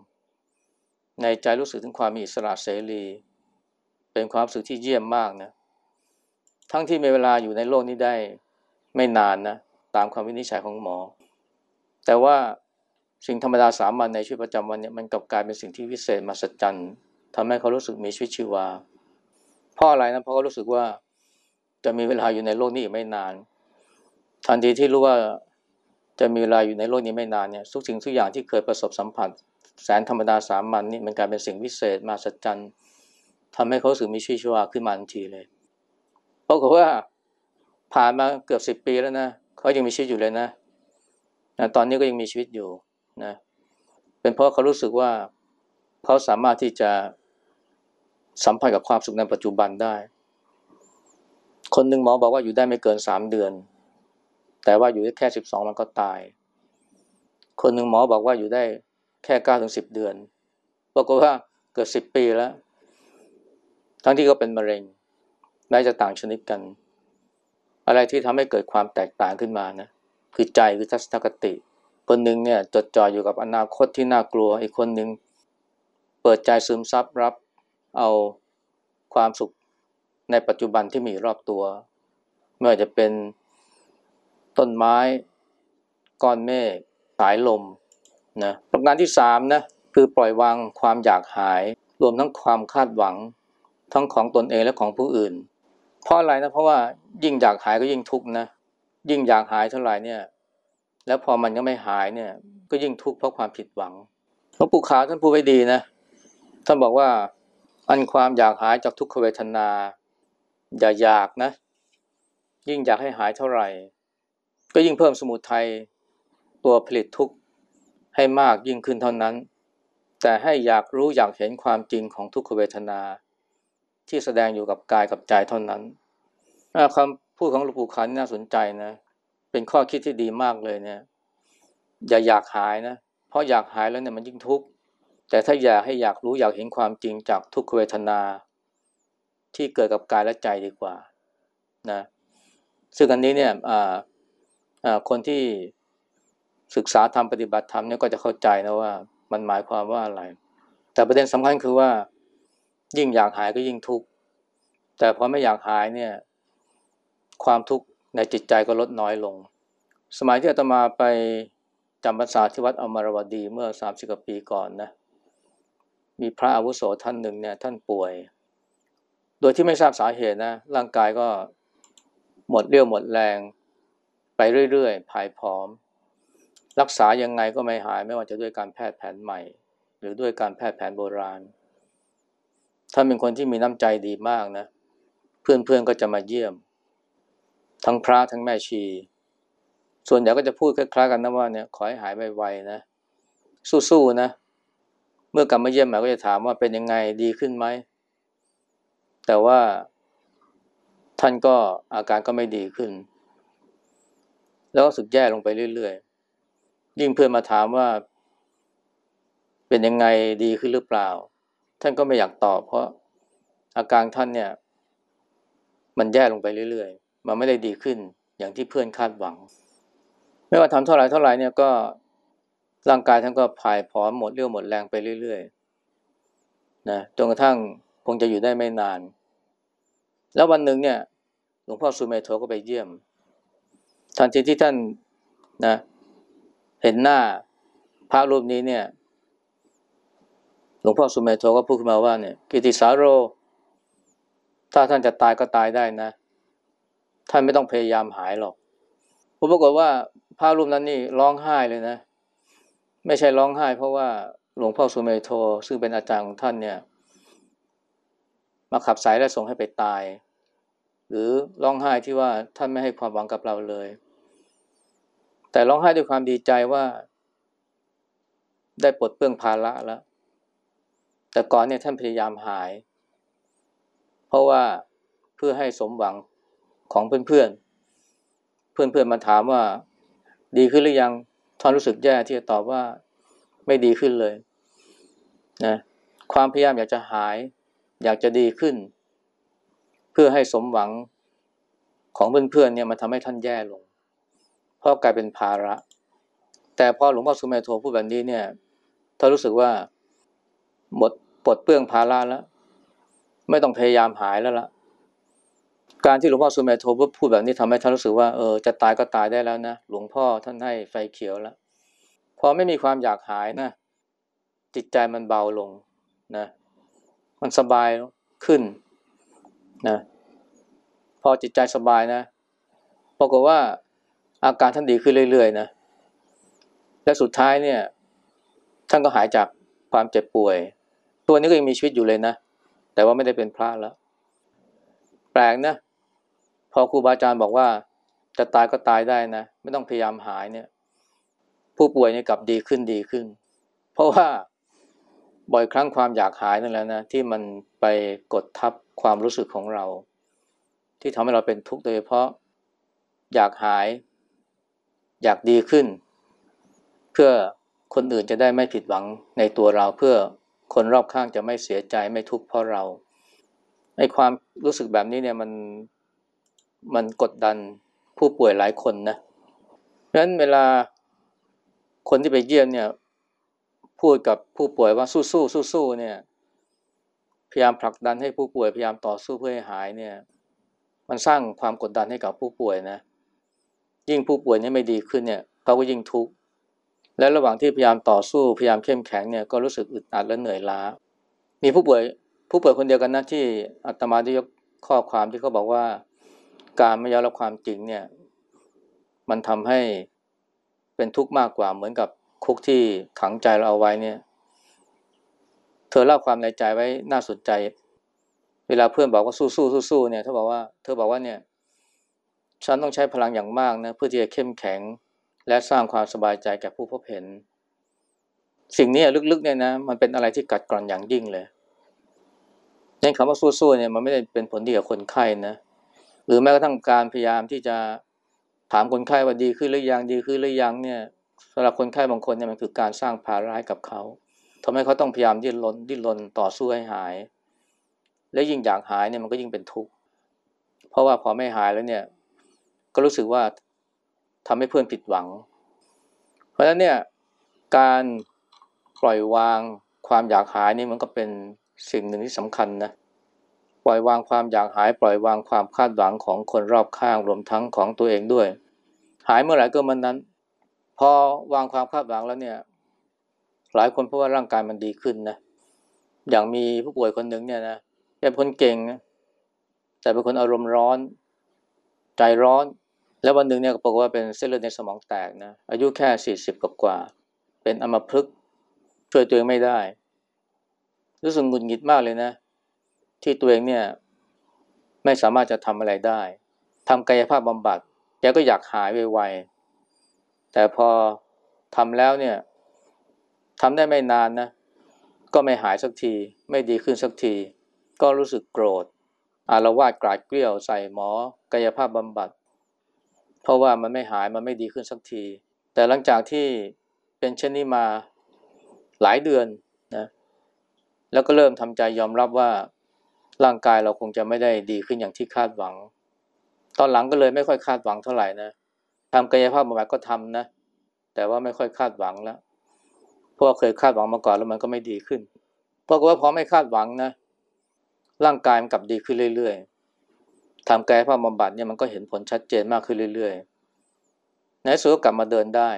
Speaker 1: ในใจรู้สึกถึงความมีอิสระเสรี เป็นความรู้สึกที่เยี่ยมมากนะทั้งที่มีเวลาอยู่ในโลกนี้ได้ไม่นานนะตามคำวินิจฉัยของหมอ แต่ว่าสิ่งธรรมดาสามัญในชีวิตประจำวันเนี่ยมันกลับกลายเป็นสิ่งที่วิเศษมหัศจรรย์ทำให้เขารู้สึกมีชีวิตชีวาเพราะอะไรนะเพราะเขารู้สึกว่าจะมีเวลาอยู่ในโลกนี้อีกไม่นาน ทันทีที่รู้ว่าจะมีเวลาอยู่ในโลกนี้ไม่นานเนี่ยทุกสิ่งทุกอย่างที่เคยประสบสัมผัส แสนธรรมดาสามัญนนี่มันกลายเป็นสิ่งวิเศษมาสัจจัน ทำให้เขาสึกมีชีวิตชีวาขึ้นมาทันทีเลยเพราะว่าผ่านมาเกือบสิบปีแล้วนะเขายังมีชีวิตอยู่เลยนะนะตอนนี้ก็ยังมีชีวิตอยู่นะเป็นเพราะเขารู้สึกว่าเขาสามารถที่จะสัมผัสกับความสุขในปัจจุบันได้ คนหนึ่งหมอบอกว่าอยู่ได้ไม่เกินสามเดือน แต่ว่าอยู่ได้แค่สิบสองมันก็ตาย คนหนึ่งหมอบอกว่าอยู่ได้แค่เก้าถึงสิบเดือนบอกว่าเกิดสิบปีแล้ว ทั้งที่ก็เป็นมะเร็งแม้จะต่างชนิดกัน อะไรที่ทำให้เกิดความแตกต่างขึ้นมานะคือใจคือทัศนคติ คนหนึ่งเนี่ยจดจ่ออยู่กับอนาคตที่น่ากลัว อีกคนหนึ่งเปิดใจซึมซับรับเอาความสุขในปัจจุบันที่มีรอบตัวไม่ว่าจะเป็นต้นไม้ ก้อนเมฆสายลมนะประการที่สามนะคือปล่อยวางความอยากหาย รวมทั้งความคาดหวัง ทั้งของตนเองและของผู้อื่น เพราะอะไรนะเพราะว่ายิ่งอยากหายก็ยิ่งทุกข์นะยิ่งอยากหายเท่าไหร่เนี่ย แล้วพอมันก็ไม่หายเนี่ย ก็ยิ่งทุกข์เพราะความผิดหวังหลวงปู่ขาวท่านพูดไว้ดีนะท่านบอกว่าอันความอยากหายจากทุกขเวทนา อย่าอยากนะ ยิ่งอยากให้หายเท่าไหร่ ก็ยิ่งเพิ่มสมุทัยตัวผลิตทุกข์ให้มากยิ่งขึ้นเท่านั้น แต่ให้อยากรู้อยากเห็นความจริงของทุกขเวทนา ที่แสดงอยู่กับกายกับใจเท่านั้นคำพูดของหลวงปู่ขันน่าสนใจนะ เป็นข้อคิดที่ดีมากเลยเนี่ย อย่าอยากหายนะ เพราะอยากหายแล้วเนี่ยมันยิ่งทุกข์ แต่ถ้าอยากให้อยากรู้อยากเห็นความจริงจากทุกขเวทนา ที่เกิดกับกายและใจดีกว่านะ ซึ่งอันนี้เนี่ยคนที่ศึกษาทำปฏิบัติธรรมเนี่ยก็จะเข้าใจนะว่ามันหมายความว่าอะไร แต่ประเด็นสำคัญคือว่า ยิ่งอยากหายก็ยิ่งทุกข์แต่พอไม่อยากหายเนี่ยความทุกข์ในจิตใจก็ลดน้อยลง สมัยที่อาตมาไปจำพรรษาที่วัดอมรวดีเมื่อสามสิบกว่าปีก่อนนะมีพระอาวุโสท่านหนึ่งเนี่ยท่านป่วย โดยที่ไม่ทราบสาเหตุนะร่างกายก็หมดเรี่ยวหมดแรง ไปเรื่อยๆภายผอม รักษายังไงก็ไม่หายไม่ว่าจะด้วยการแพทย์แผนใหม่ หรือด้วยการแพทย์แผนโบราณ ท่านเป็นคนที่มีน้ำใจดีมากนะ เพื่อนๆก็จะมาเยี่ยม ทั้งพระทั้งแม่ชี ส่วนใหญ่ก็จะพูดคล้ายๆกันนะว่าเนี่ยขอให้หายไวๆนะ สู้ๆนะ เมื่อกลับมาเยี่ยมหมายก็จะถามว่าเป็นยังไงดีขึ้นไหม แต่ว่าท่านก็อาการก็ไม่ดีขึ้น แล้วก็สึกแย่ลงไปเรื่อยๆ ยิ่งเพื่อนมาถามว่า เป็นยังไงดีขึ้นหรือเปล่า ท่านก็ไม่อยากตอบ เพราะอาการท่านเนี่ย มันแย่ลงไปเรื่อยๆ มันไม่ได้ดีขึ้นอย่างที่เพื่อนคาดหวัง ไม่ว่าทำเท่าไหร่เท่าไหร่เนี่ยก็ร่างกายท่านก็ผายผอมหมดเรี่ยวหมดแรงไปเรื่อยๆนะจนกระทั่งคงจะอยู่ได้ไม่นาน แล้ววันหนึ่งเนี่ยหลวงพ่อสุเมโทก็ไปเยี่ยมทันทีที่ท่านนะ เห็นหน้าพระรูปนี้เนี่ย หลวงพ่อสุเมโทก็พูดขึ้นมาว่าเนี่ยกิติสาโร ถ้าท่านจะตายก็ตายได้นะ ท่านไม่ต้องพยายามหายหรอกผมปรากฏว่าพระรูปนั้นนี่ร้องไห้เลยนะ ไม่ใช่ร้องไห้ เพราะว่าหลวงพ่อสุเมโทซึ่งเป็นอาจารย์ของท่านเนี่ย มาขับสายและส่งให้ไปตาย หรือร้องไห้ที่ว่าท่านไม่ให้ความหวังกับเราเลย แต่ร้องไห้ด้วยความดีใจว่า ได้ปลดเปลื้องภาระแล้ว แต่ก่อนเนี่ยท่านพยายามหาย เพราะว่าเพื่อให้สมหวังของเพื่อนๆ เพื่อนๆมาถามว่า ดีขึ้นหรือยังท่านรู้สึกแย่ที่จะตอบว่าไม่ดีขึ้นเลยนะความพยายามอยากจะหาย อยากจะดีขึ้น เพื่อให้สมหวังของเพื่อนๆเนี่ยมันทำให้ท่านแย่ลง เพราะกลายเป็นภาระ แต่พอหลวงพ่อสุเมโทพูดแบบนี้เนี่ยท่านรู้สึกว่า หมดปลดเปลื้องภาระแล้ว ไม่ต้องพยายามหายแล้วละการที่หลวงพ่อสุเมโทพูดแบบนี้ทำให้ท่านรู้สึกว่าเออจะตายก็ตายได้แล้วนะหลวงพ่อท่านให้ไฟเขียวแล้ว พอไม่มีความอยากหายนะ จิตใจมันเบาลงนะ มันสบายขึ้นนะพอจิตใจสบายนะปรากฏว่าอาการท่านดีขึ้นเรื่อยๆนะและสุดท้ายเนี่ย ท่านก็หายจากความเจ็บป่วย ตัวนี้ก็ยังมีชีวิตอยู่เลยนะ แต่ว่าไม่ได้เป็นพระแล้ว แปลกนะ พอครูบาอาจารย์บอกว่า จะตายก็ตายได้นะ ไม่ต้องพยายามหายเนี่ย ผู้ป่วยเนี่ยกลับดีขึ้นดีขึ้น เพราะว่าบ่อยครั้งความอยากหายนั่นแหละนะที่มันไปกดทับความรู้สึกของเรา ที่ทำให้เราเป็นทุกข์โดยเฉพาะอยากหาย อยากดีขึ้น เพื่อคนอื่นจะได้ไม่ผิดหวังในตัวเราเพื่อ คนรอบข้างจะไม่เสียใจไม่ทุกข์เพราะเราไอ้ความรู้สึกแบบนี้เนี่ยมันมันกดดันผู้ป่วยหลายคนนะเพราะฉะนั้นเวลาคนที่ไปเยี่ยมเนี่ย พูดกับผู้ป่วยว่าสู้สู้สู้สู้เนี่ย พยายามผลักดันให้ผู้ป่วยพยายามต่อสู้เพื่อให้หายเนี่ย มันสร้างความกดดันให้กับผู้ป่วยนะ ยิ่งผู้ป่วยนี่ไม่ดีขึ้นเนี่ยเขาก็ยิ่งทุกข์ และระหว่างที่พยายามต่อสู้พยายามเข้มแข็งเนี่ยก็รู้สึกอึดอัดและเหนื่อยล้า มีผู้ป่วยผู้ป่วยคนเดียวกันนะที่อาตมาได้ยกข้อความที่เขาบอกว่า การไม่ยอมรับความจริงเนี่ยมันทำให้เป็นทุกข์มากกว่าเหมือนกับคุกที่ขังใจเราเอาไว้เนี่ย เธอเล่าความในใจไว้น่าสนใจ เวลาเพื่อนบอกว่าสู้สู้สู้สู้เนี่ยเธอบอกว่าเธอบอกว่าเนี่ย ฉันต้องใช้พลังอย่างมากนะเพื่อที่จะเข้มแข็ง และสร้างความสบายใจแก่ผู้พบเห็น สิ่งนี้ลึกๆเนี่ยนะมันเป็นอะไรที่กัดกร่อนอย่างยิ่งเลยในคำว่าสู้ๆเนี่ยมันไม่ได้เป็นผลดีกับคนไข้นะหรือแม้กระทั่งการพยายามที่จะถามคนไข้ว่าดีขึ้นหรือยังดีขึ้นหรือยังเนี่ยสำหรับคนไข้บางคนเนี่ยมันคือการสร้างภาระให้กับเขาทำให้เขาต้องพยายามดิ้นรนดิ้นรนต่อสู้ให้หาย และยิ่งอยากหายเนี่ยมันก็ยิ่งเป็นทุกข์เพราะว่าพอไม่หายแล้วเนี่ย ก็รู้สึกว่า ทำให้เพื่อนผิดหวัง เพราะฉะนั้นเนี่ยการปล่อยวางความอยากหายนี่มันก็เป็นสิ่งหนึ่งที่สำคัญนะปล่อยวางความอยากหาย ปล่อยวางความคาดหวังของคนรอบข้างรวมทั้งของตัวเองด้วย หายเมื่อไหร่ก็มันนั้น พอวางความคาดหวังแล้วเนี่ย หลายคนเพราะว่าร่างกายมันดีขึ้นนะอย่างมีผู้ป่วยคนหนึ่งเนี่ยนะเป็นคนเก่งแต่เป็นคนอารมณ์ร้อน ใจร้อน แล้ววันหนึ่งเนี่ยก็บอกว่าเป็นเส้นเลือดในสมองแตกนะ อายุแค่สี่สิบกว่า เป็นอัมพฤกษ์ช่วยตัวเองไม่ได้ รู้สึกหงุดหงิดมากเลยนะ ที่ตัวเองเนี่ยไม่สามารถจะทำอะไรได้ทำกายภาพบำบัดแกก็อยากหายไวๆแต่พอทำแล้วเนี่ยทำได้ไม่นานนะ ก็ไม่หายสักที ไม่ดีขึ้นสักที ก็รู้สึกโกรธ อารวาสกราดเกลียวใส่หมอกายภาพบำบัด เพราะว่ามันไม่หายมันไม่ดีขึ้นสักที แต่หลังจากที่เป็นเช่นนี้มาหลายเดือนนะแล้วก็เริ่มทำใจยอมรับว่าร่างกายเราคงจะไม่ได้ดีขึ้นอย่างที่คาดหวัง ตอนหลังก็เลยไม่ค่อยคาดหวังเท่าไหร่นะทำกายภาพบำบัดก็ทำนะ แต่ว่าไม่ค่อยคาดหวังแล้วเพราะเคยคาดหวังมาก่อนแล้วมันก็ไม่ดีขึ้น เพราะว่าพอไม่คาดหวังนะ ร่างกายมันกลับดีขึ้นเรื่อยๆ ทำกายภาพบำบัดเนี่ยมันก็เห็นผลชัดเจนมากขึ้นเรื่อยๆในสุดก็กลับมาเดินได้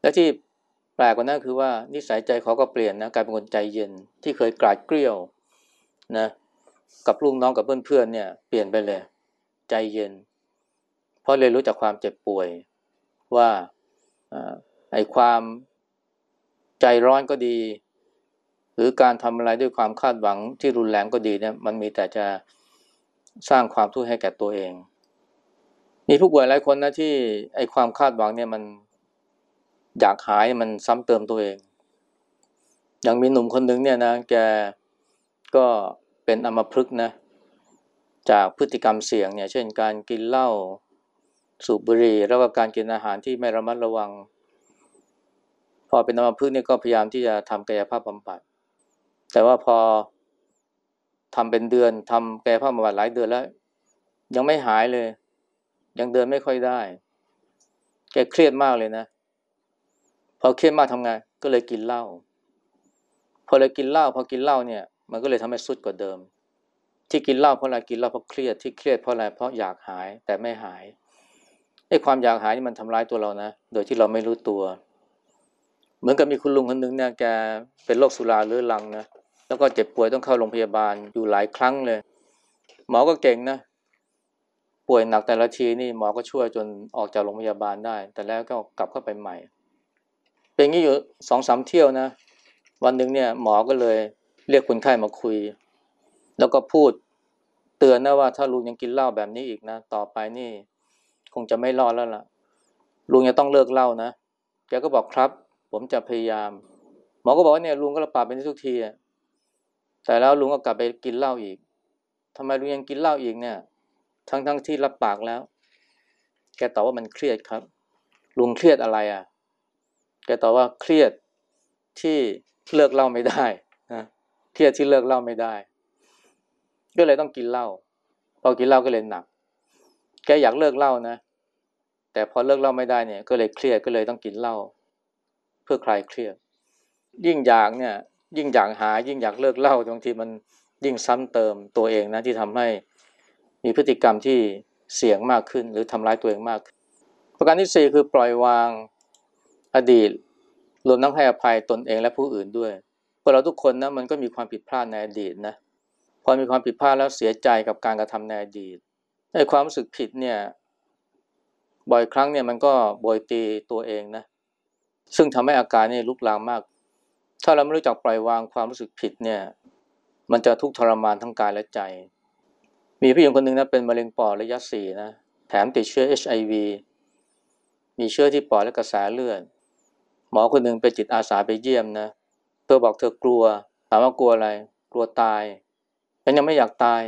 Speaker 1: และที่แปลกกว่านั้นคือว่านิสัยใจเขาก็เปลี่ยนนะกลายเป็นคนใจเย็นที่เคยกราดเกลียวนะกับลูกน้องกับเพื่อนๆเนี่ยเปลี่ยนไปเลย ใจเย็น เพราะเรียรู้จากความเจ็บป่วยว่าไอ้ความใจร้อนก็ดี หรือการทำอะไรด้วยความคาดหวังที่รุนแรงก็ดีเนี่ยมันมีแต่จะ สร้างความทุกข์ให้แก่ตัวเอง มีผู้ป่วยหลายคนนะที่ไอความคาดหวังเนี่ยมันอยากหายมันซ้ำเติมตัวเอง อย่างมีหนุ่มคนหนึ่งเนี่ยนะแกก็เป็นอมพฤกษ์นะ จากพฤติกรรมเสี่ยงเนี่ย เช่นการกินเหล้าสูบบุหรี่แล้วก็การกินอาหารที่ไม่ระมัดระวัง พอเป็นอมพฤกษ์เนี่ยก็พยายามที่จะทำกายภาพบำบัด แต่ว่าพอ ทำเป็นเดือนทำกายภาบำบัดหลายเดือนแล้ว ยังไม่หายเลย ยังเดินไม่ค่อยได้ แกเครียดมากเลยนะพอเครียดมากทำไงก็เลยกินเหล้าพอเลยกินเหล้าพอกินเหล้าเนี่ย มันก็เลยทำให้สุดกว่าเดิม ที่กินเหล้าเพราะอะไรกินเหล้าเพราะเครียดที่เครียดเพราะอะไรเพราะอยากหายแต่ไม่หายไอ้ความอยากหายนี่มันทำร้ายตัวเรานะโดยที่เราไม่รู้ตัว เหมือนกับมีคุณลุงคนหนึ่งเนี่ยแกเป็นโรคสุราเรื้อรังนะ แล้วก็เจ็บป่วยต้องเข้าโรงพยาบาลอยู่หลายครั้งเลย หมอก็เก่งนะ ป่วยหนักแต่ละทีนี่หมอก็ช่วยจนออกจากโรงพยาบาลได้ แต่แล้วก็กลับเข้าไปใหม่ เป็นอย่างนี้อยู่สองสามเที่ยวนะ วันหนึ่งเนี่ยหมอก็เลยเรียกคนไข้มาคุย แล้วก็พูดเตือนนะว่าถ้าลุงยังกินเหล้าแบบนี้อีกนะ ต่อไปนี่ คงจะไม่รอดแล้วล่ะ ลุงจะต้องเลิกเหล้านะแกก็บอกครับ ผมจะพยายาม หมอก็บอกว่าเนี่ยลุงก็ระบาดเป็นทุกที แต่แล้วลุงก็กลับไปกินเหล้าอีกทำไมลุงยังกินเหล้าอีกเนี่ย ทั้งทั้งที่รับปากแล้ว แกตอบว่ามันเครียดครับ ลุงเครียดอะไรอะ แกตอบว่าเครียดที่เลิกเหล่าไม่ได้นะเครียดที่เลิกเหล่าไม่ได้ ก็เลยต้องกินเหล้าพอกินเหล้าก็เลยหนัก แกอยากเลิกเหล้านะ แต่พอเลิกเหล้าไม่ได้เนี่ย ก็เลยเครียดก็เลยต้องกินเหล้าเพื่อคลายเครียด ยิ่งอยากเนี่ย ยิ่งอยากหา ยิ่งอยากเลิกเล้าบางทีมันยิ่งซ้ำเติมตัวเองนะที่ทำให้มีพฤติกรรมที่เสี่ยงมากขึ้น หรือทำร้ายตัวเองมากประการที่สี่คือปล่อยวางอดีต รวมทั้งให้อภัยตนเองและผู้อื่นด้วยพวกเราทุกคนนะมันก็มีความผิดพลาดในอดีตนะพอมีความผิดพลาดแล้วเสียใจกับการกระทำในอดีตไอ้ความรู้สึกผิดเนี่ยบ่อยครั้งเนี่ยมันก็โบยตีตัวเองนะซึ่งทำให้อาการนี่ลุกลามมาก ถ้าเราไม่รู้จักปล่อยวางความรู้สึกผิดเนี่ย มันจะทุกข์ทรมานทั้งกายและใจ มีผู้หญิงคนหนึ่งนะเป็นมะเร็งปอดระยะสี่นะ แถมติดเชื้อ HIV มีเชื้อที่ปอดและกระแสเลือด หมอคนหนึ่งไปจิตอาสาไปเยี่ยมนะ เธอบอกเธอกลัว ถามว่ากลัวอะไร กลัวตายฉันยังไม่อยากตาย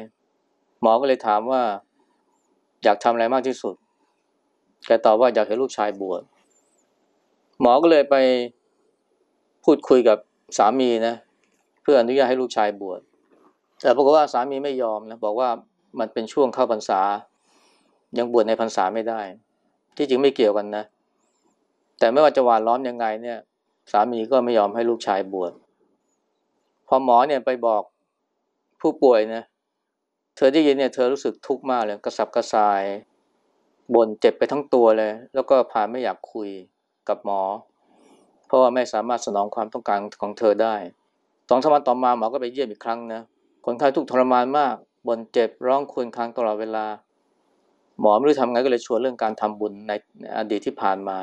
Speaker 1: หมอก็เลยถามว่า อยากทำอะไรมากที่สุด แกตอบว่าอยากเห็นลูกชายบวช หมอก็เลยไป พูดคุยกับสามีนะเพื่ออนุญาตให้ลูกชายบวชแต่ปรากฏว่าสามีไม่ยอมนะบอกว่ามันเป็นช่วงเข้าพรรษา ยังบวชในพรรษาไม่ได้ ที่จริงไม่เกี่ยวกันนะ แต่ไม่ว่าจะหวานล้อมยังไงเนี่ย สามีก็ไม่ยอมให้ลูกชายบวชพอหมอเนี่ยไปบอกผู้ป่วยนะเธอได้ยินเนี่ยเธอรู้สึกทุกข์มากเลยกระสับกระส่ายบ่นเจ็บไปทั้งตัวเลย แล้วก็พาไม่อยากคุยกับหมอ เพราะว่าไม่สามารถสนองความต้องการของเธอได้สองสามวันต่อมาหมอก็ไปเยี่ยมอีกครั้งนะคนไข้ทุกทรมานมากบ่นเจ็บร้องครวญครางตลอดเวลา หมอไม่รู้ทำไงก็เลยชวนเรื่องการทำบุญในอดีตที่ผ่านมา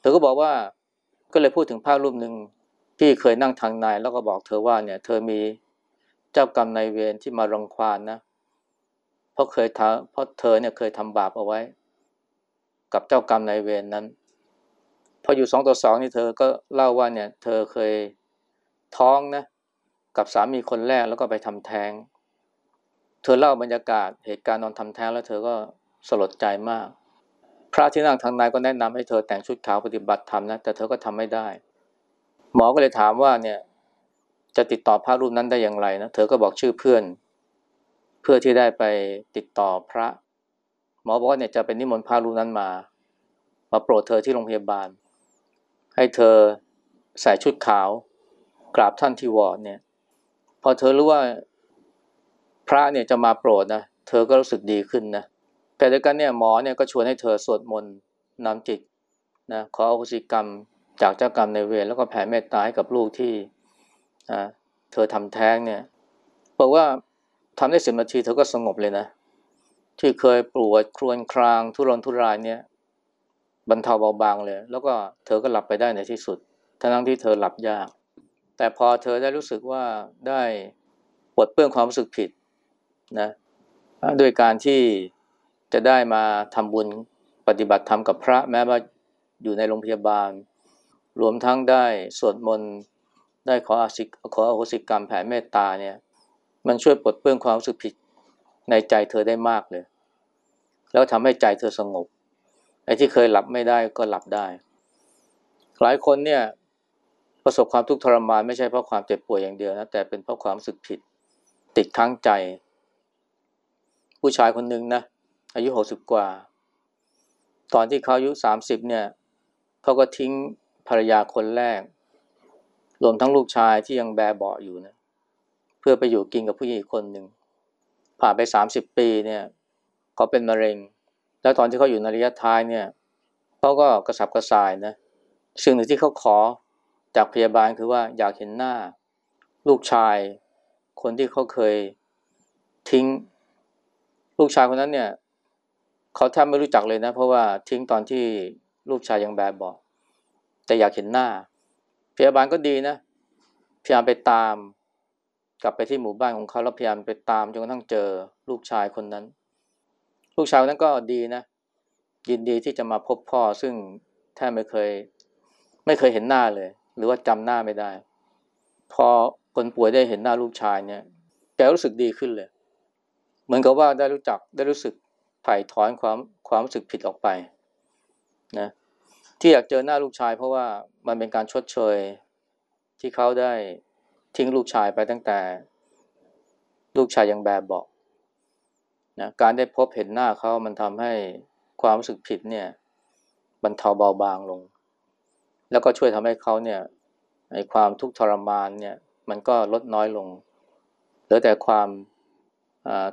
Speaker 1: เธอก็บอกว่าก็เลยพูดถึงภาพรูปหนึ่งที่เคยนั่งทางในแล้วก็บอกเธอว่าเนี่ยเธอมีเจ้ากรรมนายเวรที่มารังควานนะเพราะเคยทำเพราะเธอเนี่ยเคยทำบาปเอาไว้ กับเจ้ากรรมนายเวรนนั้น พออยู่สองต่อสองนี่เธอก็เล่าว่าเนี่ยเธอเคยท้องนะกับสามีคนแรกแล้วก็ไปทำแท้ง เธอเล่าบรรยากาศเหตุการณ์นอนทำแท้งแล้วเธอก็สลดใจมาก พระที่นั่งทางในก็แนะนำให้เธอแต่งชุดขาวปฏิบัติธรรมนะแต่เธอก็ทำไม่ได้ หมอก็เลยถามว่าเนี่ยจะติดต่อพระรูปนั้นได้อย่างไรนะเธอก็บอกชื่อเพื่อน เพื่อที่ได้ไปติดต่อพระ หมอบอกว่าเนี่ยจะเป็นนิมนต์พระรูปนั้นมา มาโปรดเธอที่โรงพยาบาล ให้เธอใส่ชุดขาวกราบท่านที่วอดเนี่ย พอเธอรู้ว่าพระเนี่ยจะมาโปรดนะเธอก็รู้สึกดีขึ้นนะแต่เดียกันเนี่ยหมอเนี่ยก็ชวนให้เธอสวดมนต์นำจิตนะขออโหสิกรรมจากเจ้ากรรมในเวรแล้วก็แผ่เมตตาให้กับลูกที่เธอทำแท้งเนี่ยบอกว่าทำได้สิบนาทีเธอก็สงบเลยนะ ที่เคยปวดครวญครางทุรนทุรายเนี่ย บรรเทาเบาบางเลย แล้วก็เธอก็หลับไปได้ในที่สุด ทั้งที่เธอหลับยาก แต่พอเธอได้รู้สึกว่าได้ปลดเปลื้องความรู้สึกผิดนะด้วยการที่จะได้มาทำบุญปฏิบัติธรรมกับพระแม้ว่าอยู่ในโรงพยาบาล รวมทั้งได้สวดมนต์ได้ขออาศิขออโหสิกรรมแผ่เมตตาเนี่ย มันช่วยปลดเปลื้องความรู้สึกผิดในใจเธอได้มากเลย แล้วทำให้ใจเธอสงบ อ้ที่เคยหลับไม่ได้ก็หลับได้ หลายคนเนี่ยประสบความทุกข์ทรมานไม่ใช่เพราะความเจ็บป่วยอย่างเดียวนะแต่เป็นเพราะความรู้สึกผิด ติดค้างใจ ผู้ชายคนหนึ่งนะอายุหกสิบกว่า ตอนที่เขาอายุสามสิบเนี่ยเขาก็ทิ้งภรรยาคนแรก รวมทั้งลูกชายที่ยังแบเบาอยู่นะเพื่อไปอยู่กินกับผู้หญิงคนหนึ่งผ่านไปสามสิบปีเนี่ยเขาเป็นมะเร็ง แล้วตอนที่เขาอยู่ในระยะท้ายเนี่ยเขาก็กระสับกระส่ายนะสิ่งหนึ่งที่เขาขอจากพยาบาลคือว่าอยากเห็นหน้า ลูกชาย คนที่เขาเคยทิ้ง ลูกชายคนนั้นเนี่ยเขาแทบไม่รู้จักเลยนะ เพราะว่าทิ้งตอนที่ลูกชายยังแบบบอก แต่อยากเห็นหน้า พยาบาลก็ดีนะพยายามไปตาม กลับไปที่หมู่บ้านของเขาแล้วพยายามไปตามจนกระทั่งเจอลูกชายคนนั้น ลูกชายนั้นก็ดีนะ ยินดีที่จะมาพบพ่อ ซึ่งแทบไม่เคย ไม่เคยเห็นหน้าเลย หรือว่าจำหน้าไม่ได้ พอคนป่วยได้เห็นหน้าลูกชายเนี่ยแกรู้สึกดีขึ้นเลย เหมือนกับว่าได้รู้จักได้รู้สึกถ่ายถอนความความรู้สึกผิดออกไปนะที่อยากเจอหน้าลูกชาย เพราะว่ามันเป็นการชดเชย ที่เขาได้ทิ้งลูกชายไปตั้งแต่ ลูกชายยังแบบบอก นะการได้พบเห็นหน้าเขามันทำให้ความรู้สึกผิดเนี่ยบรรเทาเบาบางลง แล้วก็ช่วยทำให้เขาเนี่ยในความทุกข์ทรมานเนี่ย มันก็ลดน้อยลงเหลือแต่ความ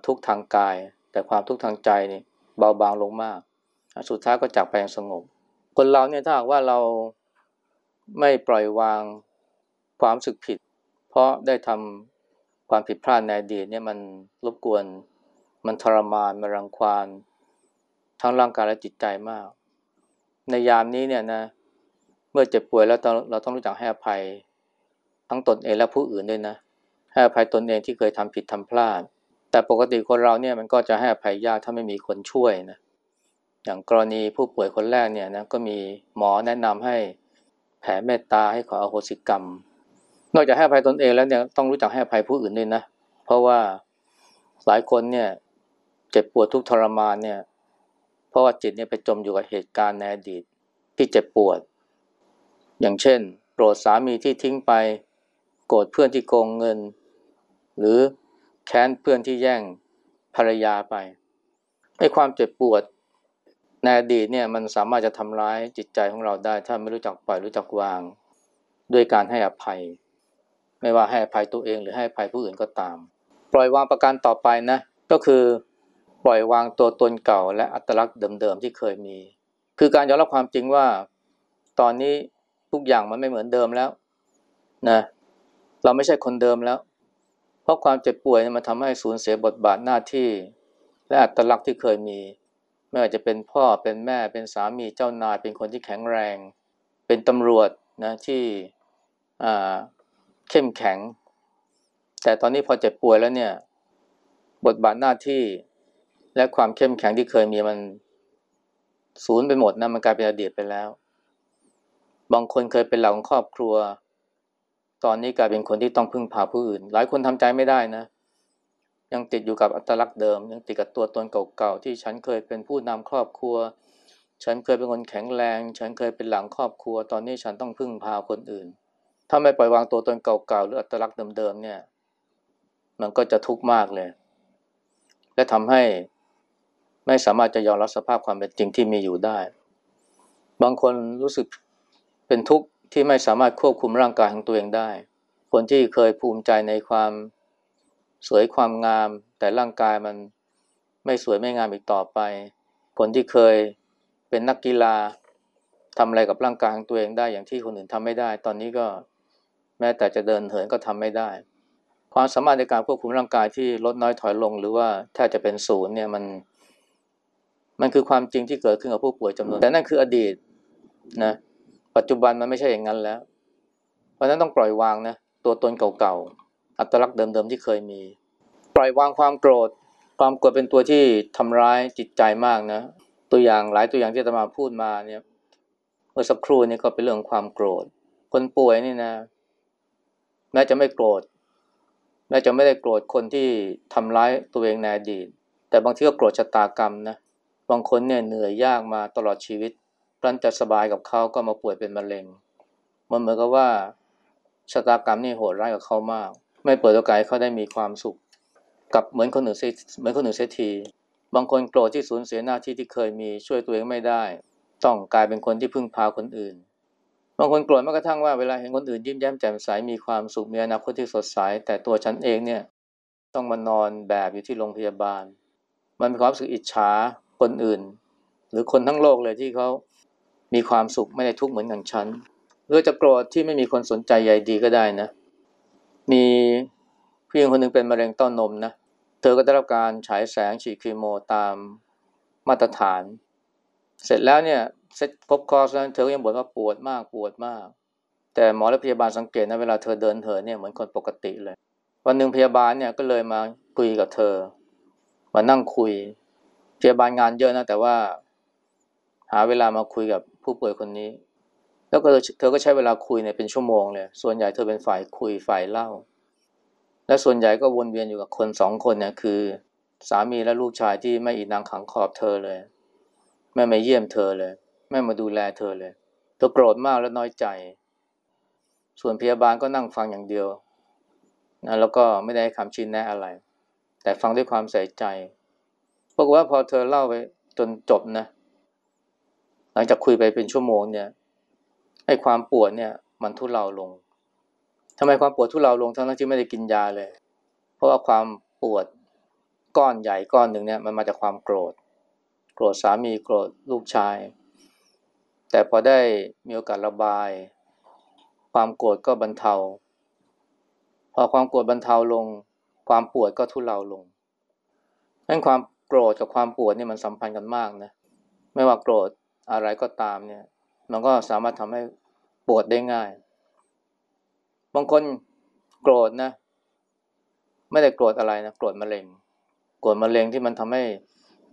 Speaker 1: ทุกข์ทางกาย แต่ความทุกข์ทางใจนี่เบาบางลงมาก สุดท้ายก็จากไปอย่างสงบ คนเราเนี่ยถ้าหากว่าเราไม่ปล่อยวางความรู้สึกผิด เพราะได้ทำความผิดพลาดในอดีตเนี่ยมันรบกวน มันทรมานมันรังควานทั้งร่างกายและจิตใจมาก ในยามนี้เนี่ยนะ เมื่อเจ็บป่วยแล้วเราต้องรู้จักให้อภัย ทั้งตนเองและผู้อื่นด้วยนะให้อภัยตนเองที่เคยทำผิดทำพลาด แต่ปกติคนเราเนี่ยมันก็จะให้อภัยยากถ้าไม่มีคนช่วยนะอย่างกรณีผู้ป่วยคนแรกเนี่ยนะก็มีหมอแนะนำให้แผ่เมตตาให้ขออโหสิกรรม นอกจากให้อภัยตนเองแล้วเนี่ยต้องรู้จักให้อภัยผู้อื่นด้วยนะ เพราะว่าหลายคนเนี่ย จ็บปวดทุกทรมานเนี่ย เพราะว่าจิตเนี่ยไปจมอยู่กับเหตุการณ์ในอดีตที่เจ็บปวด อย่างเช่น โกรธสามีที่ทิ้งไป โกรธเพื่อนที่โกงเงิน หรือแค้นเพื่อนที่แย่งภรรยาไปไอ้ความเจ็บปวดในอดีตเนี่ยมันสามารถจะทำร้ายจิตใจของเราได้ ถ้าไม่รู้จักปล่อยรู้จักวาง ด้วยการให้อภัย ไม่ว่าให้อภัยตัวเองหรือให้อภัยผู้อื่นก็ตาม ปล่อยวางประการต่อไปนะ ก็คือ ปล่อยวางตัวตนเก่าและอัตลักษณ์เดิมๆที่เคยมี คือการยอมรับความจริงว่าตอนนี้ทุกอย่างมันไม่เหมือนเดิมแล้วนะเราไม่ใช่คนเดิมแล้ว เพราะความเจ็บป่วยมันทำให้สูญเสียบทบาทหน้าที่ และอัตลักษณ์ที่เคยมี ไม่ว่าจะเป็นพ่อเป็นแม่เป็นสามีเจ้านายเป็นคนที่แข็งแรง เป็นตำรวจนะที่เข้มแข็ง แต่ตอนนี้พอเจ็บป่วยแล้วเนี่ย บทบาทหน้าที่ และความเข้มแข็งที่เคยมีมันสูญไปหมดนะมันกลายเป็นอดีตไปแล้ว บางคนเคยเป็นเหล่าของครอบครัว ตอนนี้กลายเป็นคนที่ต้องพึ่งพาผู้อื่น หลายคนทำใจไม่ได้นะ ยังติดอยู่กับอัตลักษณ์เดิม ยังติดกับตัวตนเก่าๆที่ฉันเคยเป็นผู้นำครอบครัว ฉันเคยเป็นคนแข็งแรง ฉันเคยเป็นหลังครอบครัว ตอนนี้ฉันต้องพึ่งพาคนอื่น ถ้าไม่ปล่อยวางตัวตนเก่าๆหรืออัตลักษณ์เดิมๆเนี่ย มันก็จะทุกข์มากเลย และทำให้ ไม่สามารถจะยอมรับสภาพความเป็นจริงที่มีอยู่ได้ บางคนรู้สึกเป็นทุกข์ที่ไม่สามารถควบคุมร่างกายของตัวเองได้ คนที่เคยภูมิใจในความสวยความงาม แต่ร่างกายมันไม่สวยไม่งามอีกต่อไป คนที่เคยเป็นนักกีฬาทำอะไรกับร่างกายของตัวเองได้อย่างที่คนอื่นทำไม่ได้ ตอนนี้ก็แม้แต่จะเดินเหินก็ทำไม่ได้ ความสามารถในการควบคุมร่างกายที่ลดน้อยถอยลง หรือว่าแทบจะเป็นศูนย์เนี่ยมัน มันคือความจริงที่เกิดขึ้นกับผู้ป่วยจำนวน แต่นั่นคืออดีตนะปัจจุบันมันไม่ใช่อย่างนั้นแล้ว เพราะนั้นต้องปล่อยวางนะตัวตนเก่าๆอัตลักษณ์เดิมๆที่เคยมี ปล่อยวางความโกรธ ความโกรธเป็นตัวที่ทำร้ายจิตใจมากนะตัวอย่างหลายตัวอย่างที่ตมาพูดมาเนี่ยเมื่อสักครู่นี้ก็เป็นเรื่องความโกรธ คนป่วยนี่นะแม้จะไม่โกรธแม้จะไม่ได้โกรธคนที่ทำร้ายตัวเองในอดีตแต่บางทีก็โกรธชะตากรรมนะ บางคนเนี่ยเหนื่อยยากมาตลอดชีวิตรันจะสบายกับเขาก็มาป่วยเป็นมะเร็ง มันเหมือนกับว่าชะตากรรมนี่โหดร้ายกับเขามาก ไม่เปิดโอกาสให้เขาได้มีความสุข กับเหมือนคนอื่นเหมือนคนอื่นเสียทีบางคนโกรธที่สูญเสียหน้าที่ที่เคยมีช่วยตัวเองไม่ได้ ต้องกลายเป็นคนที่พึ่งพาคนอื่น บางคนโกรธแม้กระทั่งว่าเวลาเห็นคนอื่นยิ้มแย้มแจ่มใสมีความสุขมีอนาคตที่สดใสแต่ตัวฉันเองเนี่ยต้องมานอนแบบอยู่ที่โรงพยาบาล มันมีความรู้สึกอิจฉา คนอื่น หรือคนทั้งโลกเลยที่เขามีความสุขไม่ได้ทุกข์เหมือนอย่างฉันหรือจะโกรธที่ไม่มีคนสนใจใยดีก็ได้นะ มีผู้หญิงคนหนึ่งเป็นมะเร็งเต้านมนะ เธอก็ได้รับการฉายแสงฉีดคีโมตามมาตรฐาน เสร็จแล้วเนี่ยเซ็ตพบคอร์สนั้นเธอก็ยังบ่นว่าปวดมากปวดมาก แต่หมอและพยาบาลสังเกตนะเวลาเธอเดินเหินเนี่ยเหมือนคนปกติเลย วันหนึ่งพยาบาลเนี่ยก็เลยมาคุยกับเธอ มานั่งคุย พยาบาลงานเยอะนะ แต่ว่า หาเวลามาคุยกับผู้ป่วยคนนี้ แล้วก็เธอก็ใช้เวลาคุยเนี่ยเป็นชั่วโมงเลย ส่วนใหญ่เธอเป็นฝ่ายคุยฝ่ายเล่า และส่วนใหญ่ก็วนเวียนอยู่กับคนสองคนเนี่ยคือ สามีและลูกชายที่ไม่อีนางขังขอบเธอเลย ไม่มาเยี่ยมเธอเลย ไม่มาดูแลเธอเลยเธอโกรธมากและน้อยใจ ส่วนพยาบาลก็นั่งฟังอย่างเดียวนะแล้วก็ไม่ได้คำชี้แนะอะไร แต่ฟังด้วยความใส่ใจ ปรากฏว่าพอเธอเล่าไปจนจบนะ หลังจากคุยไปเป็นชั่วโมงเนี่ยให้ความปวดเนี่ย มันทุเลาลงทำไมความปวดทุเลาลงทั้งที่ไม่ได้กินยาเลย เพราะว่าความปวดก้อนใหญ่ก้อนหนึ่งเนี่ย มันมาจากความโกรธ โกรธสามีโกรธลูกชาย แต่พอได้มีโอกาสระบาย ความโกรธก็บรรเทา พอความโกรธบรรเทาลง ความปวดก็ทุเลาลงนั้นความ โกรธกับความปวดนี่มันสัมพันธ์กันมากนะไม่ว่าโกรธอะไรก็ตามเนี่ย มันก็สามารถทำให้ปวดได้ง่าย บางคนโกรธนะ ไม่ได้โกรธอะไรนะโกรธมะเร็ง โกรธมะเร็งที่มันทำให้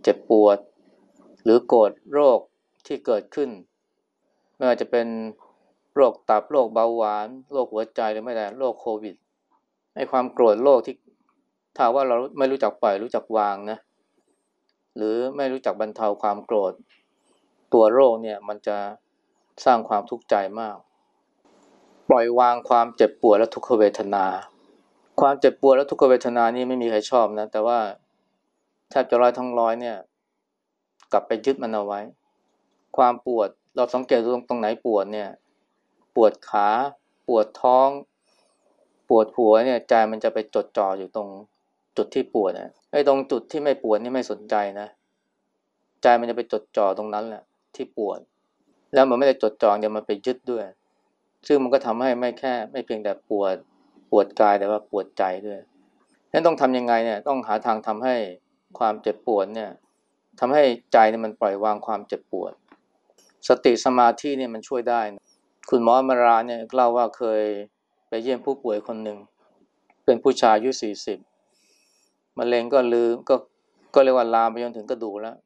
Speaker 1: เจ็บปวด หรือโกรธโรคที่เกิดขึ้น ไม่ว่าจะเป็นโรคตับโรคเบาหวานโรคหัวใจหรือไม่แต่โรคโควิดให้ความโกรธโรคที่ถ้าว่าเราไม่รู้จักปล่อยรู้จักวางนะ หรือไม่รู้จักบรรเทาความโกรธ ตัวโรคเนี่ยมันจะสร้างความทุกข์ใจมาก ปล่อยวางความเจ็บปวดและทุกขเวทนา ความเจ็บปวดและทุกขเวทนานี่ไม่มีใครชอบนะ แต่ว่าแทบจะร้อยทั้งร้อยเนี่ย กลับไปยึดมันเอาไว้ ความปวดเราสังเกตตรงตรงไหนปวดเนี่ย ปวดขา ปวดท้อง ปวดหัวเนี่ยใจมันจะไปจดจ่ออยู่ตรง จุดที่ปวดนะไอ้ตรงจุดที่ไม่ปวดนี่ไม่สนใจนะใจมันจะไปจดจ่อตรงนั้นแหละที่ปวด แล้วมันไม่ได้จดจ่อเดี๋ยวมันไปยึดด้วย ซึ่งมันก็ทำให้ไม่แค่ ไม่เพียงแต่ปวดปวดกายแต่ว่าปวดใจด้วยนั้นต้องทำยังไงเนี่ยต้องหาทางทำให้ความเจ็บปวดเนี่ยทำให้ใจเนี่ยมันปล่อยวางความเจ็บปวด สติสมาธิเนี่ยมันช่วยได้นะคุณหมอมาราเนี่ยเล่าว่าเคยไปเยี่ยมผู้ป่วยคนหนึ่งเป็นผู้ชายอายุสี่สิบ มะเร็งก็ลืมก็ก็เรียกว่าลามไปจนถึงกระดูกแล้ว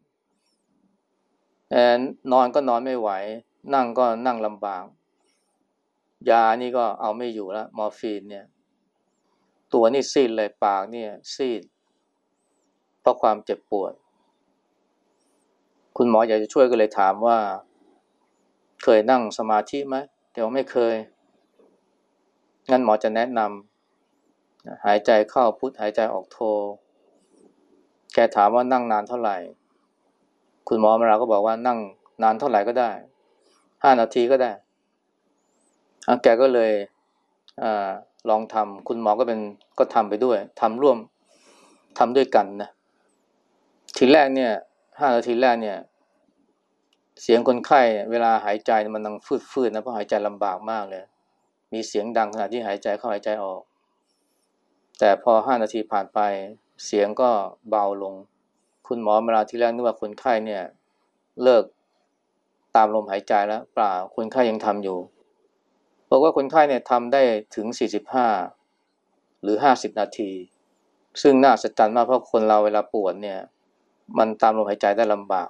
Speaker 1: นอนก็นอนไม่ไหว นั่งก็นั่งลำบาก ยานี่ก็เอาไม่อยู่แล้วมอร์ฟีนเนี่ย ตัวนี่ซีดเลยปากเนี่ย ซีด เพราะความเจ็บปวด คุณหมออยากจะช่วยก็เลยถามว่า เคยนั่งสมาธิไหมแต่ว่าไม่เคย งั้นหมอจะแนะนำ หายใจเข้าพุทหายใจออกโท แกถามว่านั่งนานเท่าไหร่ คุณหมอมาราก็บอกว่านั่งนานเท่าไหร่ก็ได้ห้านาทีก็ได้ แกก็เลยอลองทำคุณหมอก็เป็นก็ทำไปด้วยทำร่วมทำด้วยกันนะทีแรกเนี่ยห้านาทีแรกเนี่ย เสียงคนไข้เวลาหายใจมันดังฟืดๆนะเพราะหายใจลำบากมากเลย มีเสียงดังขณะที่หายใจเข้าหายใจออก แต่พอห้านาทีผ่านไปเสียงก็เบาลง คุณหมอเวลาที่แรกนึกว่าคนไข้เนี่ย เลิกตามลมหายใจแล้วเปล่าคนไข้ยังทำอยู่บอกว่าคนไข้เนี่ยทำได้ถึง 45 หรือ 50 นาที ซึ่งน่าสัศจรรย์มากเพราะคนเราเวลาปวดเนี่ย มันตามลมหายใจได้ลำบาก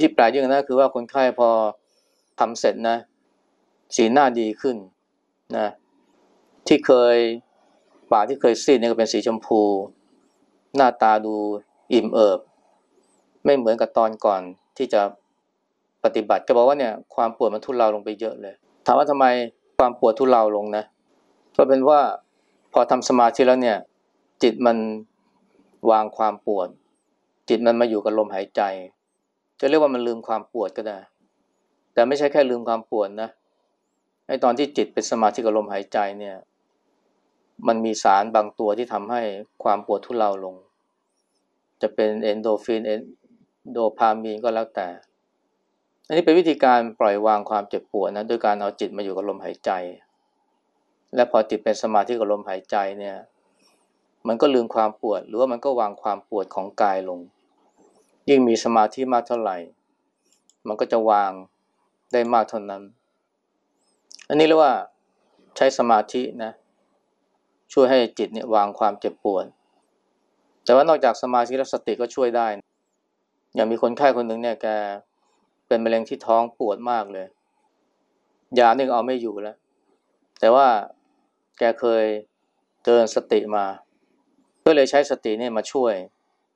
Speaker 1: ที่แปลกยิ่งนะคือว่าคนไข้พอทำเสร็จนะ สีหน้าดีขึ้นนะ ที่เคย ปากที่เคยซีดเนี่ยก็เป็นสีชมพู หน้าตาดูอิ่มเอิบ ไม่เหมือนกับตอนก่อนที่จะปฏิบัติก็บอกว่าเนี่ยความปวดมันทุเลาลงไปเยอะเลย ถามว่าทำไมความปวดทุเลาลงนะก็เป็นว่าพอทำสมาธิแล้วเนี่ย จิตมันวางความปวด จิตมันมาอยู่กับลมหายใจ จะเรียกว่ามันลืมความปวดก็ได้ แต่ไม่ใช่แค่ลืมความปวดนะไอตอนที่จิตเป็นสมาธิกับลมหายใจเนี่ย มันมีสารบางตัวที่ทำให้ความปวดทุเลาลง จะเป็นเอนโดฟินเอนโดพามีนก็แล้วแต่ อันนี้เป็นวิธีการปล่อยวางความเจ็บปวดนะโดยการเอาจิตมาอยู่กับลมหายใจ และพอจิตเป็นสมาธิกับลมหายใจเนี่ย มันก็ลืมความปวด หรือว่ามันก็วางความปวดของกายลง ยิ่งมีสมาธิมากเท่าไหร่ มันก็จะวางได้มากเท่านั้น อันนี้เรียกว่าใช้สมาธินะ ช่วยให้จิตเนี่ยวางความเจ็บปวด แต่ว่านอกจากสมาธิแล้วสติก็ช่วยได้ อย่างมีคนไข้คนหนึ่งเนี่ยแกเป็นมะเร็งที่ท้องปวดมากเลย ยานี่เอาไม่อยู่แล้ว แต่ว่าแกเคยเดินสติมา ก็เลยใช้สติเนี่ยมาช่วย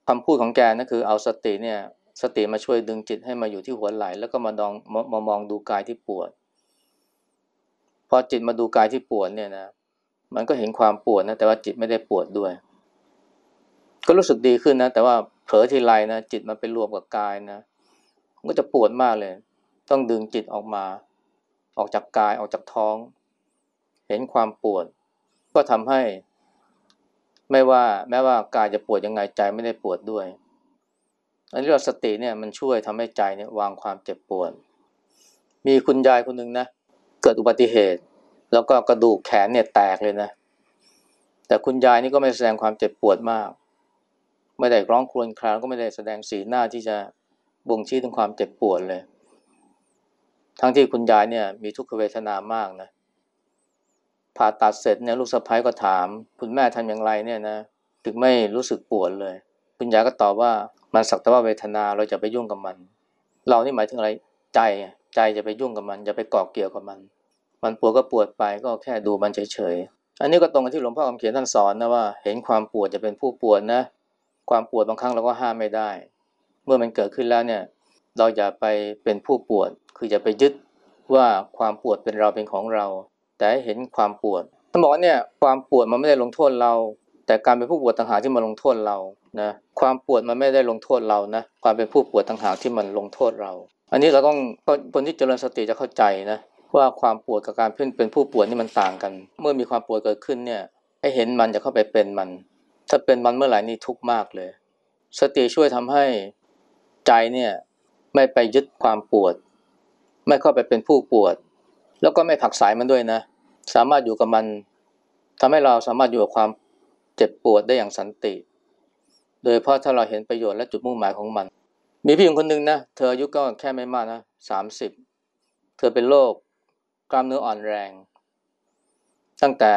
Speaker 1: คำพูดของแกนั่นคือเอาสติเนี่ยสติมาช่วยดึงจิตให้มาอยู่ที่หัวไหล่แล้วก็มาดองมามามองดูกายที่ปวด พอจิตมาดูกายที่ปวดเนี่ยนะ มันก็เห็นความปวดนะแต่ว่าจิตไม่ได้ปวดด้วย ก็รู้สึกดีขึ้นนะ แต่ว่าเผลอทีไรนะจิตมันไปรวมกับกายนะก็จะปวดมากเลย ต้องดึงจิตออกมา ออกจากกายออกจากท้อง เห็นความปวด ก็ทำให้ ไม่ว่า แม้ว่ากายจะปวดยังไงใจไม่ได้ปวดด้วย อันนี้เราสติเนี่ยมันช่วยทำให้ใจเนี่ยวางความเจ็บปวด มีคุณยายคนหนึ่งนะเกิดอุบัติเหตุ แล้วก็กระดูกแขนเนี่ยแตกเลยนะ แต่คุณยายนี่ก็ไม่แสดงความเจ็บปวดมาก ไม่ได้ร้องครวญครางก็ไม่ได้แสดงสีหน้าที่จะบ่งชี้ถึงความเจ็บปวดเลย ทั้งที่คุณยายเนี่ย มีทุกขเวทนามากนะ ผ่าตัดเสร็จเนี่ยลูกสะพ้ายก็ถาม คุณแม่ทำอย่างไรเนี่ยนะ ถึงไม่รู้สึกปวดเลย คุณยายก็ตอบว่ามันสักแต่ว่าเวทนาเราจะไปยุ่งกับมัน เรานี่หมายถึงอะไรใจใจจะไปยุ่งกับมันอย่าไปเกาะเกี่ยวกับมัน มันปวดก็ปวดไปก็แค่ดูมันเฉยๆ อันนี้ก็ตรงกับที่หลวงพ่อคำเขียนท่านสอนนะว่า เห็นความปวดจะเป็นผู้ปวดนะ ความปวดบางครั้งเราก็ห้ามไม่ได้ เมื่อมันเกิดขึ้นแล้วเนี่ย เราอย่าไปเป็นผู้ปวด คืออย่าไปยึดว่าความปวดเป็นเราเป็นของเรา แต่เห็นความปวดท่านบอกว่าเนี่ยความปวดมันไม่ได้ลงโทษเรา แต่การเป็นผู้ปวดต่างหากที่มาลงโทษเรานะความปวดมันไม่ได้ลงโทษเรานะความเป็นผู้ปวดต่างหากที่มันลงโทษเรา อันนี้เราต้องคนที่เจริญสติจะเข้าใจนะ ว่าความปวดกับการเป็นผู้ปวดนี่มันต่างกัน เมื่อมีความปวดเกิดขึ้นเนี่ยให้เห็นมันจะเข้าไปเป็นมัน ถ้าเป็นมันเมื่อไหร่นี่ทุกข์มากเลย สติช่วยทำให้ใจเนี่ยไม่ไปยึดความปวด ไม่เข้าไปเป็นผู้ปวด แล้วก็ไม่ผักสายมันด้วยนะ สามารถอยู่กับมันทำให้เราสามารถอยู่กับความเจ็บปวดได้อย่างสันติ โดยเพราะถ้าเราเห็นประโยชน์และจุดมุ่งหมายของมัน มีพี่หญิงคนหนึ่งนะเธออายุก็แค่ไม่มากนะสามสิบเธอเป็นโรค กล้ามเนื้ออ่อนแรง ตั้งแต่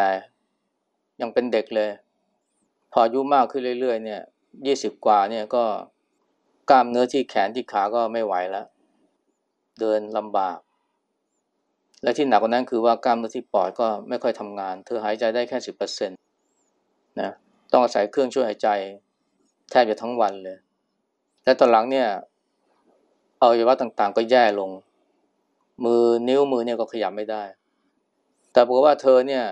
Speaker 1: ยังเป็นเด็กเลย พออายุมากขึ้นเรื่อยๆ เนี่ยยี่สิบกว่าเนี่ยก็กล้ามเนื้อที่แขนที่ขาก็ไม่ไหวแล้ว เดินลำบาก และที่หนักกว่านั้นคือว่ากล้ามเนื้อที่ปอดก็ไม่ค่อยทำงาน เธอหายใจได้แค่สิบเปอร์เซ็นต์นะต้องอาศัยเครื่องช่วยหายใจ แทบจะทั้งวันเลย และตอนหลังเนี่ยอวัยวะต่างๆ ก็แย่ลง มือนิ้วมือเนี่ยก็ขยับไม่ได้ แต่บอกว่าเธอเนี่ย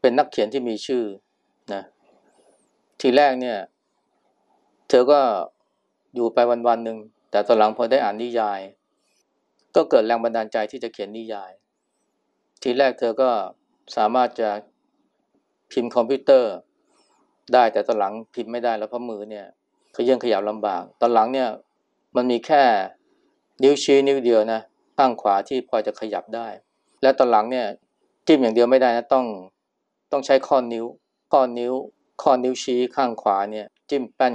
Speaker 1: เป็นนักเขียนที่มีชื่อนะ ทีแรกเนี่ย เธอก็อยู่ไปวันๆหนึ่งแต่ตอนหลังพอได้อ่านนิยาย ก็เกิดแรงบันดาลใจที่จะเขียนนิยาย ทีแรกเธอก็สามารถจะพิมพ์คอมพิวเตอร์ได้แต่ตอนหลังพิมพ์ไม่ได้แล้วเพราะมือเนี่ยขยื่นขยับลำบาก ตอนหลังเนี่ย มันมีแค่ นิ้วชี้นิ้วเดียวนะข้างขวาที่พอจะขยับได้ และตอนหลังเนี่ยจิ้มอย่างเดียวไม่ได้นะต้องต้องใช้ข้อนิ้ว ข้อนิ้ว ข้อนิ้วชี้ข้างขวาเนี่ยจิ้มแป้น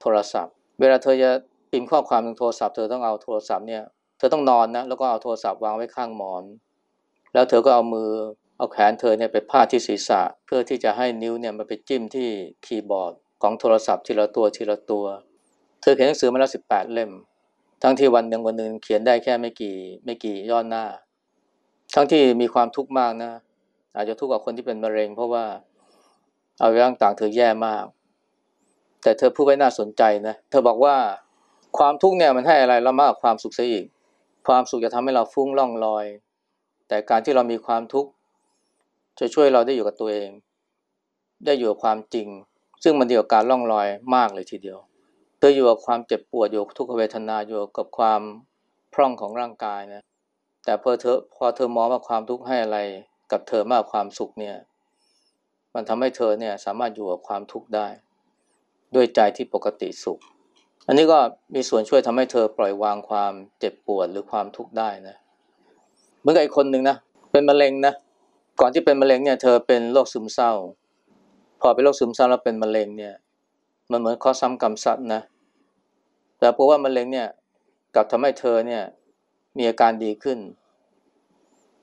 Speaker 1: โทรศัพท์ เวลาเธอจะพิมพ์ข้อความในโทรศัพท์เธอต้องเอาโทรศัพท์เนี่ยเธอต้องนอนนะแล้วก็เอาโทรศัพท์วางไว้ข้างหมอน แล้วเธอก็เอามือเอาแขนเธอเนี่ยไปพาดที่ศีรษะ เพื่อที่จะให้นิ้วเนี่ยมันไปจิ้มที่คีย์บอร์ดของโทรศัพท์ทีละตัวทีละตัว เธอเขียนหนังสือมาแล้วสิบแปดเล่ม ทั้งที่วันหนึ่งวันหนึ่งเขียนได้แค่ไม่กี่ไม่กี่ยอดหน้า ทั้งที่มีความทุกข์มากนะ อาจจะทุกข์กว่าคนที่เป็นมะเร็ง เพราะว่าเอาร่างต่างเธอแย่มาก แต่เธอพูดไว้น่าสนใจนะ เธอบอกว่าความทุกข์เนี่ยมันให้อะไรเรามากกว่าความสุขซะอีก ความสุขจะทำให้เราฟุ้งล่องลอย แต่การที่เรามีความทุกข์จะช่วยเราได้อยู่กับตัวเอง ได้อยู่กับความจริง ซึ่งมันเดียวกับการล่องลอยมากเลยทีเดียว เธออยู่กับความเจ็บปวดอยู่ทุกขเวทนาอยู่กับความพร่องของร่างกายนะแต่พอเธอพอเธอมองว่าความทุกข์ให้อะไรกับเธอมากความสุขเนี่ย มันทำให้เธอเนี่ยสามารถอยู่กับความทุกข์ได้ ด้วยใจที่ปกติสุข อันนี้ก็มีส่วนช่วยทำให้เธอปล่อยวางความเจ็บปวดหรือความทุกข์ได้นะเหมือนกับอีกคนหนึ่งนะเป็นมะเร็งนะก่อนที่เป็นมะเร็งเนี่ยเธอเป็นโรคซึมเศร้า พอเป็นโรคซึมเศร้าแล้วเป็นมะเร็งเนี่ย มันเหมือนข้อซ้ำกรรมซัดนะ แต่เพราะว่ามะเร็งเนี่ยกลับทำให้เธอเนี่ยมีอาการดีขึ้น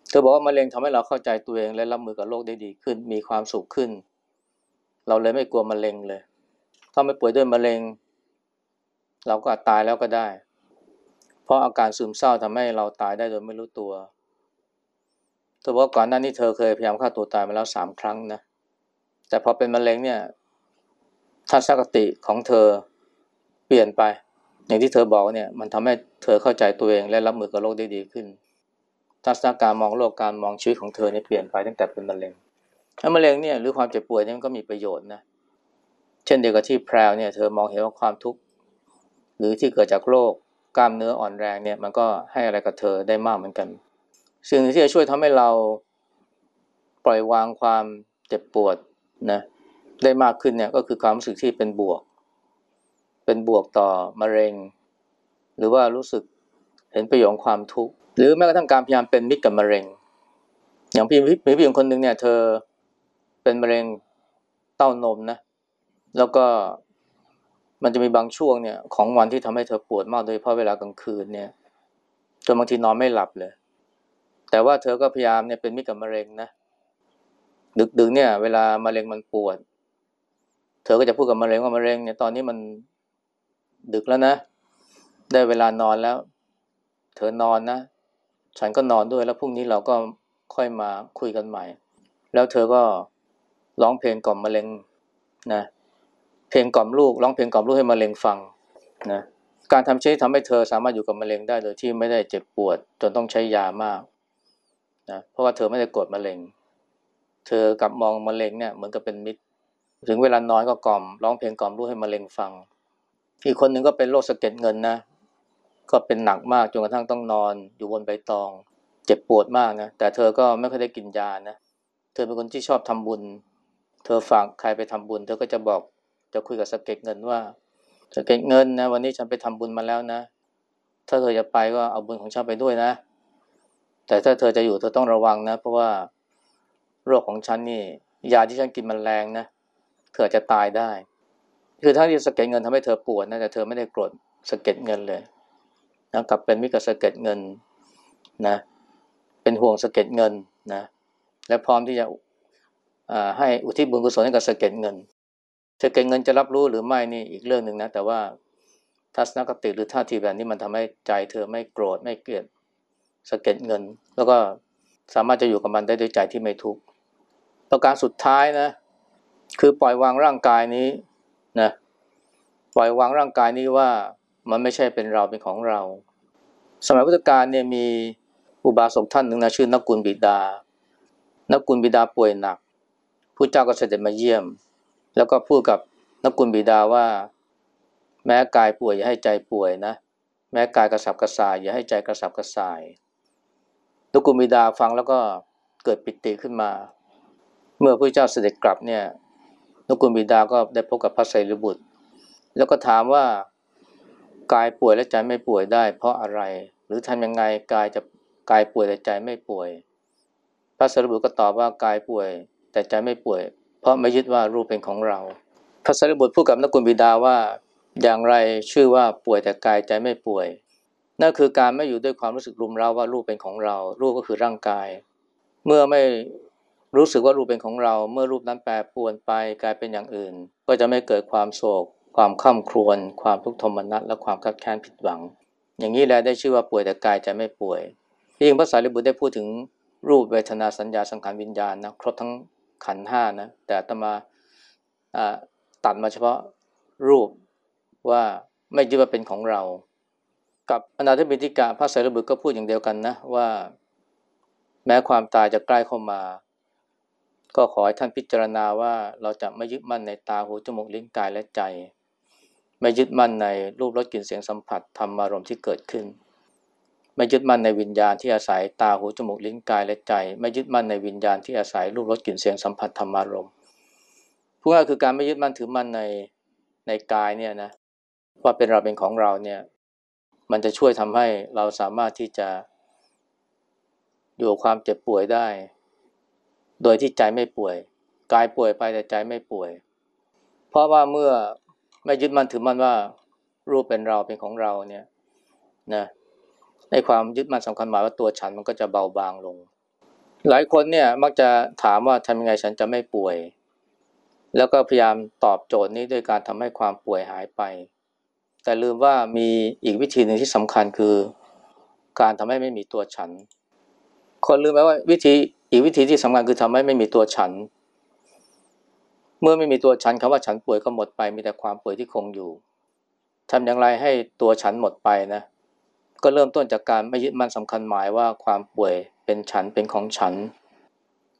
Speaker 1: เธอบอกว่ามะเร็งทำให้เราเข้าใจตัวเองและรับมือกับโรคได้ดีขึ้น มีความสุขขึ้น เราเลยไม่กลัวมะเร็งเลย ถ้าไม่ป่วยด้วยมะเร็ง เราก็อาจตายแล้วก็ได้ เพราะอาการซึมเศร้าทำให้เราตายได้โดยไม่รู้ตัวเธอบอกก่อนหน้านี้เธอเคยพยายามฆ่าตัวตายมาแล้วสามครั้งนะ แต่พอเป็นมะเร็งเนี่ย ทัศนคติของเธอเปลี่ยนไป อย่างที่เธอบอกเนี่ยมันทำให้เธอเข้าใจตัวเองและรับมือกับโรคได้ดีขึ้น ทัศนการมองโลกการมองชีวิตของเธอเนี่ยเปลี่ยนไปตั้งแต่เป็นมะเร็งถ้ามะเร็งเนี่ยหรือความเจ็บป่วยเนี่ยมันก็มีประโยชน์นะเช่นเดียวกับที่แพรวเนี่ยเธอมองเห็นว่าความทุกข์หรือที่เกิดจากโรคกล้ามเนื้ออ่อนแรงเนี่ยมันก็ให้อะไรกับเธอได้มากเหมือนกัน สิ่งที่จะช่วยทำให้เราปล่อยวางความเจ็บปวดนะ ได้มากขึ้นเนี่ยก็คือความรู้สึกที่เป็นบวก เป็นบวกต่อมะเร็ง หรือว่ารู้สึกเห็นประโยชน์ความทุกข์หรือแม้กระทั่งการพยายามเป็นมิตรกับมะเร็ง อย่างพี่มีพี่หญิงคนหนึ่งเนี่ยเธอเป็นมะเร็งเต้านมนะ แล้วก็มันจะมีบางช่วงเนี่ยของวันที่ทำให้เธอปวดมากโดยเฉพาะเวลากลางคืนเนี่ยจนบางทีนอนไม่หลับเลย แต่ว่าเธอก็พยายามเนี่ยเป็นมิตรกับมะเร็งนะดึกๆเนี่ย เวลามะเร็งมันปวด เธอก็จะพูดกับมะเร็งว่ามะเร็งเนี่ยตอนนี้มันดึกแล้วนะ ได้เวลานอนแล้ว เธอนอนนะ ฉันก็นอนด้วยแล้วพรุ่งนี้เราก็ค่อยมาคุยกันใหม่ แล้วเธอก็ร้องเพลงกล่อมมะเร็งนะ เพลงกล่อมลูกร้องเพลงกล่อมลูกให้มะเร็งฟังนะการทำเช่นทำให้เธอสามารถอยู่กับมะเร็งได้โดยที่ไม่ได้เจ็บปวด จนต้องใช้ยามากนะเพราะว่าเธอไม่ได้กดมะเร็ง เธอกับมองมะเร็งเนี่ยเหมือนกับเป็นมิตร ถึงเวลานอนก็กล่อมร้องเพลงกล่อมรู้ให้มะเร็งฟัง อีกคนหนึ่งก็เป็นโรคสะเก็ดเงินนะ ก็เป็นหนักมากจนกระทั่งต้องนอนอยู่บนใบตอง เจ็บปวดมากนะ แต่เธอก็ไม่ค่อยได้กินยานะ เธอเป็นคนที่ชอบทำบุญ เธอฝากใครไปทำบุญ เธอก็จะบอกจะคุยกับสะเก็ตเงินว่าสะเก็ตเงินนะวันนี้ฉันไปทำบุญมาแล้วนะ ถ้าเธอจะไปก็เอาบุญของฉันไปด้วยนะ แต่ถ้าเธอจะอยู่เธอต้องระวังนะ เพราะว่าโรคของฉันนี่ยาที่ฉันกินมันแรงนะเเธอจะตายได้ คือถ้าที่สะเก็ดเงินทำให้เธอปวดนะแต่เธอไม่ได้โกรธสะเก็ดเงินเลยนะกลับเป็นมิตรกับสะเก็ดเงินนะเป็นห่วงสะเก็ดเงินนะและพร้อมที่จะให้อุทิศบุญกุศลให้กับสะเก็ดเงินสะเก็ดเงินจะรับรู้หรือไม่นี่อีกเรื่องหนึ่งนะแต่ว่าทัศนคติหรือท่าทีแบบนี้มันทำให้ใจเธอไม่โกรธไม่เกลียดสะเก็ดเงิน แล้วก็สามารถจะอยู่กับมันได้ด้วยใจที่ไม่ทุกข์ประการสุดท้ายนะ คือปล่อยวางร่างกายนี้นะปล่อยวางร่างกายนี้ว่ามันไม่ใช่เป็นเราเป็นของเรา สมัยพุทธกาลเนี่ยมีอุบาสกท่านหนึ่งนะชื่อนักกุลบิดา นักกุลบิดาป่วยหนักผู้เจ้าก็เสด็จมาเยี่ยม แล้วก็พูดกับนักกุลบิดาว่า แม้กายป่วยอย่าให้ใจป่วยนะ แม้กายกระสับกระส่ายอย่าให้ใจกระสับกระส่ายนักกุลบิดาฟังแล้วก็เกิดปิติขึ้นมา เมื่อพระเจ้าเสด็จกลับเนี่ย นกุลบิดาก็ได้พบกับพระไตรบุตร แล้วก็ถามว่ากายป่วยและใจไม่ป่วยได้ เพราะอะไร หรือทำยังไงกายจะกายป่วยแต่ใจไม่ป่วย พระไตรบุตรก็ตอบว่ากายป่วย แต่ใจไม่ป่วย เพราะไม่ยึดว่ารูปเป็นของเรา พระไตรบุตรพูดกับนกุลบิดาว่าอย่างไรชื่อว่าป่วยแต่กายใจไม่ป่วย นั่นคือการไม่อยู่ด้วยความรู้สึกรุมเร้าว่ารูปเป็นของเรา รูปก็คือร่างกาย เมื่อไม่ รู้สึกว่ารูปเป็นของเรา เมื่อรูปนั้นแปรปรวนไปกลายเป็นอย่างอื่น ก็จะไม่เกิดความโศก ความข้ามครวญความทุกข์ทรมนัสและความคับแค้นผิดหวัง อย่างนี้แหละได้ชื่อว่าป่วยแต่กายจะไม่ป่วยที่จริงพระสารีบุตรได้พูดถึงรูปเวทนาสัญญาสังขารวิญญาณนะครบทั้งขันห้านะแต่ตมาตัดมาเฉพาะรูปว่าไม่ยึดว่าเป็นของเรา กับอนาถบิติกาพระสารีบุตรก็พูดอย่างเดียวกันนะว่า แม้ความตายจะใกล้เข้ามา ก็ขอให้ท่านพิจารณาว่าเราจะไม่ยึดมั่นในตาหูจมูกลิ้นกายและใจ ไม่ยึดมั่นในรูปรสกลิ่นเสียงสัมผัสธรรมารมณ์ที่เกิดขึ้น ไม่ยึดมั่นในวิญญาณที่อาศัยตาหูจมูกลิ้นกายและใจ ไม่ยึดมั่นในวิญญาณที่อาศัยรูปรสกลิ่นเสียงสัมผัสธรรมารมณ์พูดง่ายคือการไม่ยึดมั่นถือมั่นในในกายเนี่ยนะว่าเป็นเราเป็นของเราเนี่ยมันจะช่วยทำให้เราสามารถที่จะอยู่ความเจ็บป่วยได้ โดยที่ใจไม่ป่วย กายป่วยไปแต่ใจไม่ป่วย เพราะว่าเมื่อไม่ยึดมั่นถือมั่นว่ารูปเป็นเราเป็นของเราเนี่ยนะในความยึดมั่นสำคัญหมายว่าตัวฉันมันก็จะเบาบางลง หลายคนเนี่ยมักจะถามว่าทำยังไงฉันจะไม่ป่วย แล้วก็พยายามตอบโจทย์นี้ด้วยการทำให้ความป่วยหายไป แต่ลืมว่ามีอีกวิธีหนึ่งที่สำคัญคือ การทำให้ไม่มีตัวฉัน คนลืมไปว่าวิธี อีกวิธีที่สำคัญคือทำให้ไม่มีตัวฉัน เมื่อไม่มีตัวฉันคำว่าฉันป่วยก็หมดไป มีแต่ความป่วยที่คงอยู่ทำอย่างไรให้ตัวฉันหมดไปนะ ก็เริ่มต้นจากการไม่ยึดมั่นสำคัญหมายว่าความป่วยเป็นฉันเป็นของฉัน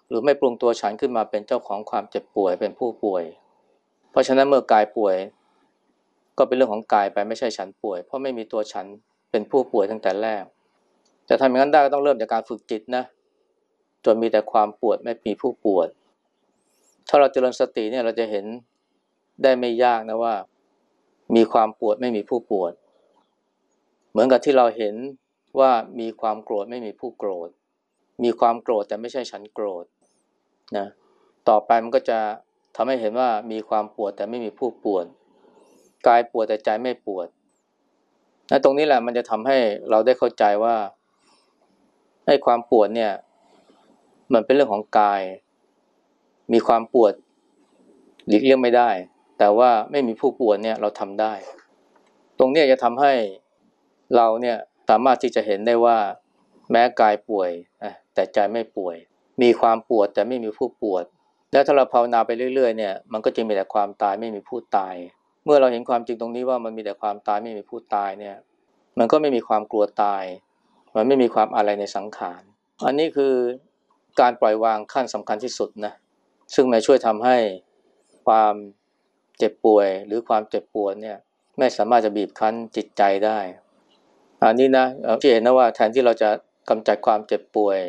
Speaker 1: หรือไม่ปรุงตัวฉันขึ้นมาเป็นเจ้าของความเจ็บป่วยเป็นผู้ป่วย เพราะฉะนั้นเมื่อกายป่วย ก็เป็นเรื่องของกายไปไม่ใช่ฉันป่วย เพราะไม่มีตัวฉันเป็นผู้ป่วยตั้งแต่แรกจะทำอย่างนั้นได้ก็ต้องเริ่มจากการฝึกจิตนะ จนมีแต่ความปวดไม่มีผู้ปวด ถ้าเราเจริญสติเนี่ยเราจะเห็นได้ไม่ยากนะว่า มีความปวดไม่มีผู้ปวด เหมือนกับที่เราเห็นว่ามีความโกรธไม่มีผู้โกรธ มีความโกรธแต่ไม่ใช่ฉันโกรธนะต่อไปมันก็จะทำให้เห็นว่ามีความปวดแต่ไม่มีผู้ปวดกายปวดแต่ใจไม่ปวดและตรงนี้แหละมันจะทำให้เราได้เข้าใจว่าให้ความปวดเนี่ย มันเป็นเรื่องของกาย มีความปวดหลีกเลี่ยงไม่ได้ แต่ว่าไม่มีผู้ปวดเนี่ยเราทำได้ ตรงนี้จะทำให้เราเนี่ยสามารถที่จะเห็นได้ว่าแม้กายป่วยแต่ใจไม่ป่วย มีความปวดแต่ไม่มีผู้ปวด แล้วถ้าเราภาวนาไปเรื่อยๆเนี่ยมันก็จะมีแต่ความตายไม่มีผู้ตาย เมื่อเราเห็นความจริงตรงนี้ว่ามันมีแต่ความตายไม่มีผู้ตายเนี่ย มันก็ไม่มีความกลัวตาย มันไม่มีความอะไรในสังขาร อันนี้คือ การปล่อยวางขั้นสำคัญที่สุดนะซึ่งมาช่วยทำให้ความเจ็บป่วย หรือความเจ็บปวดเนี่ยไม่สามารถจะบีบคั้นจิตใจได้อันนี้นะที่เห็นนะว่าแทนที่เราจะกำจัดความเจ็บป่วย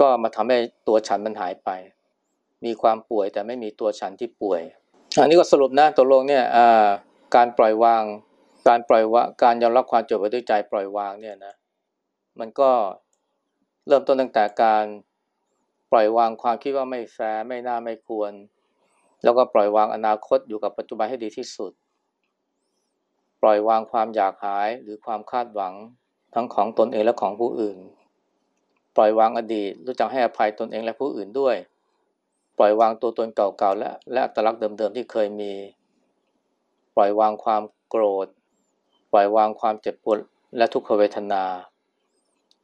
Speaker 1: ก็มาทำให้ตัวฉันมันหายไป มีความป่วยแต่ไม่มีตัวฉันที่ป่วย อันนี้ก็สรุปนะตกลงเนี่ยการปล่อยวาง การปล่อยวางการยอมรับความเจ็บปวดด้วยใจปล่อยวางเนี่ยนะมันก็เริ่มต้นตั้งแต่การ ปล่อยวางความคิดว่าไม่แฟร์ไม่น่าไม่ควร แล้วก็ปล่อยวางอนาคตอยู่กับปัจจุบันให้ดีที่สุด ปล่อยวางความอยากหายหรือความคาดหวังทั้งของตนเองและของผู้อื่น ปล่อยวางอดีตรู้จักให้อภัยตนเองและผู้อื่นด้วย ปล่อยวางตัวตนเก่าๆและและอัตลักษณ์เดิมๆที่เคยมี ปล่อยวางความโกรธ ปล่อยวางความเจ็บปวดและทุกขเวทนา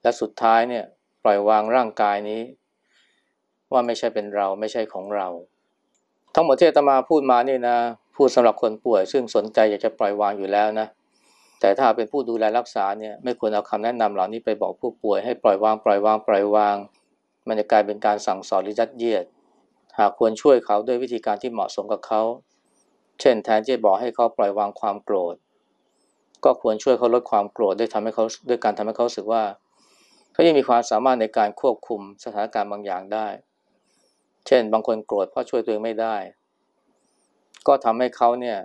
Speaker 1: และสุดท้ายเนี่ยปล่อยวางร่างกายนี้ ว่าไม่ใช่เป็นเราไม่ใช่ของเรา ทั้งหมดที่อาตมาพูดมานี่นะพูดสำหรับคนป่วย ซึ่งสนใจอยากจะปล่อยวางอยู่แล้วนะแต่ถ้าเป็นผู้ดูแลรักษาเนี่ยไม่ควรเอาคำแนะนำเหล่านี้ไปบอกผู้ป่วยให้ปล่อยวางปล่อยวางปล่อยวาง มันจะกลายเป็นการสั่งสอนหรือยัดเยียด หากควรช่วยเขาด้วยวิธีการที่เหมาะสมกับเขา เช่นแทนที่จะบอกให้เขาปล่อยวางความโกรธ ก็ควรช่วยเขาลดความโกรธด้วยทำให้เขาด้วยการทำให้เขาสึกว่า เขายังมีความสามารถในการควบคุมสถานการณ์บางอย่างได้ เช่น บางคนโกรธเพราะช่วยตัวเองไม่ได้ ก็ทำให้เขาเนี่ย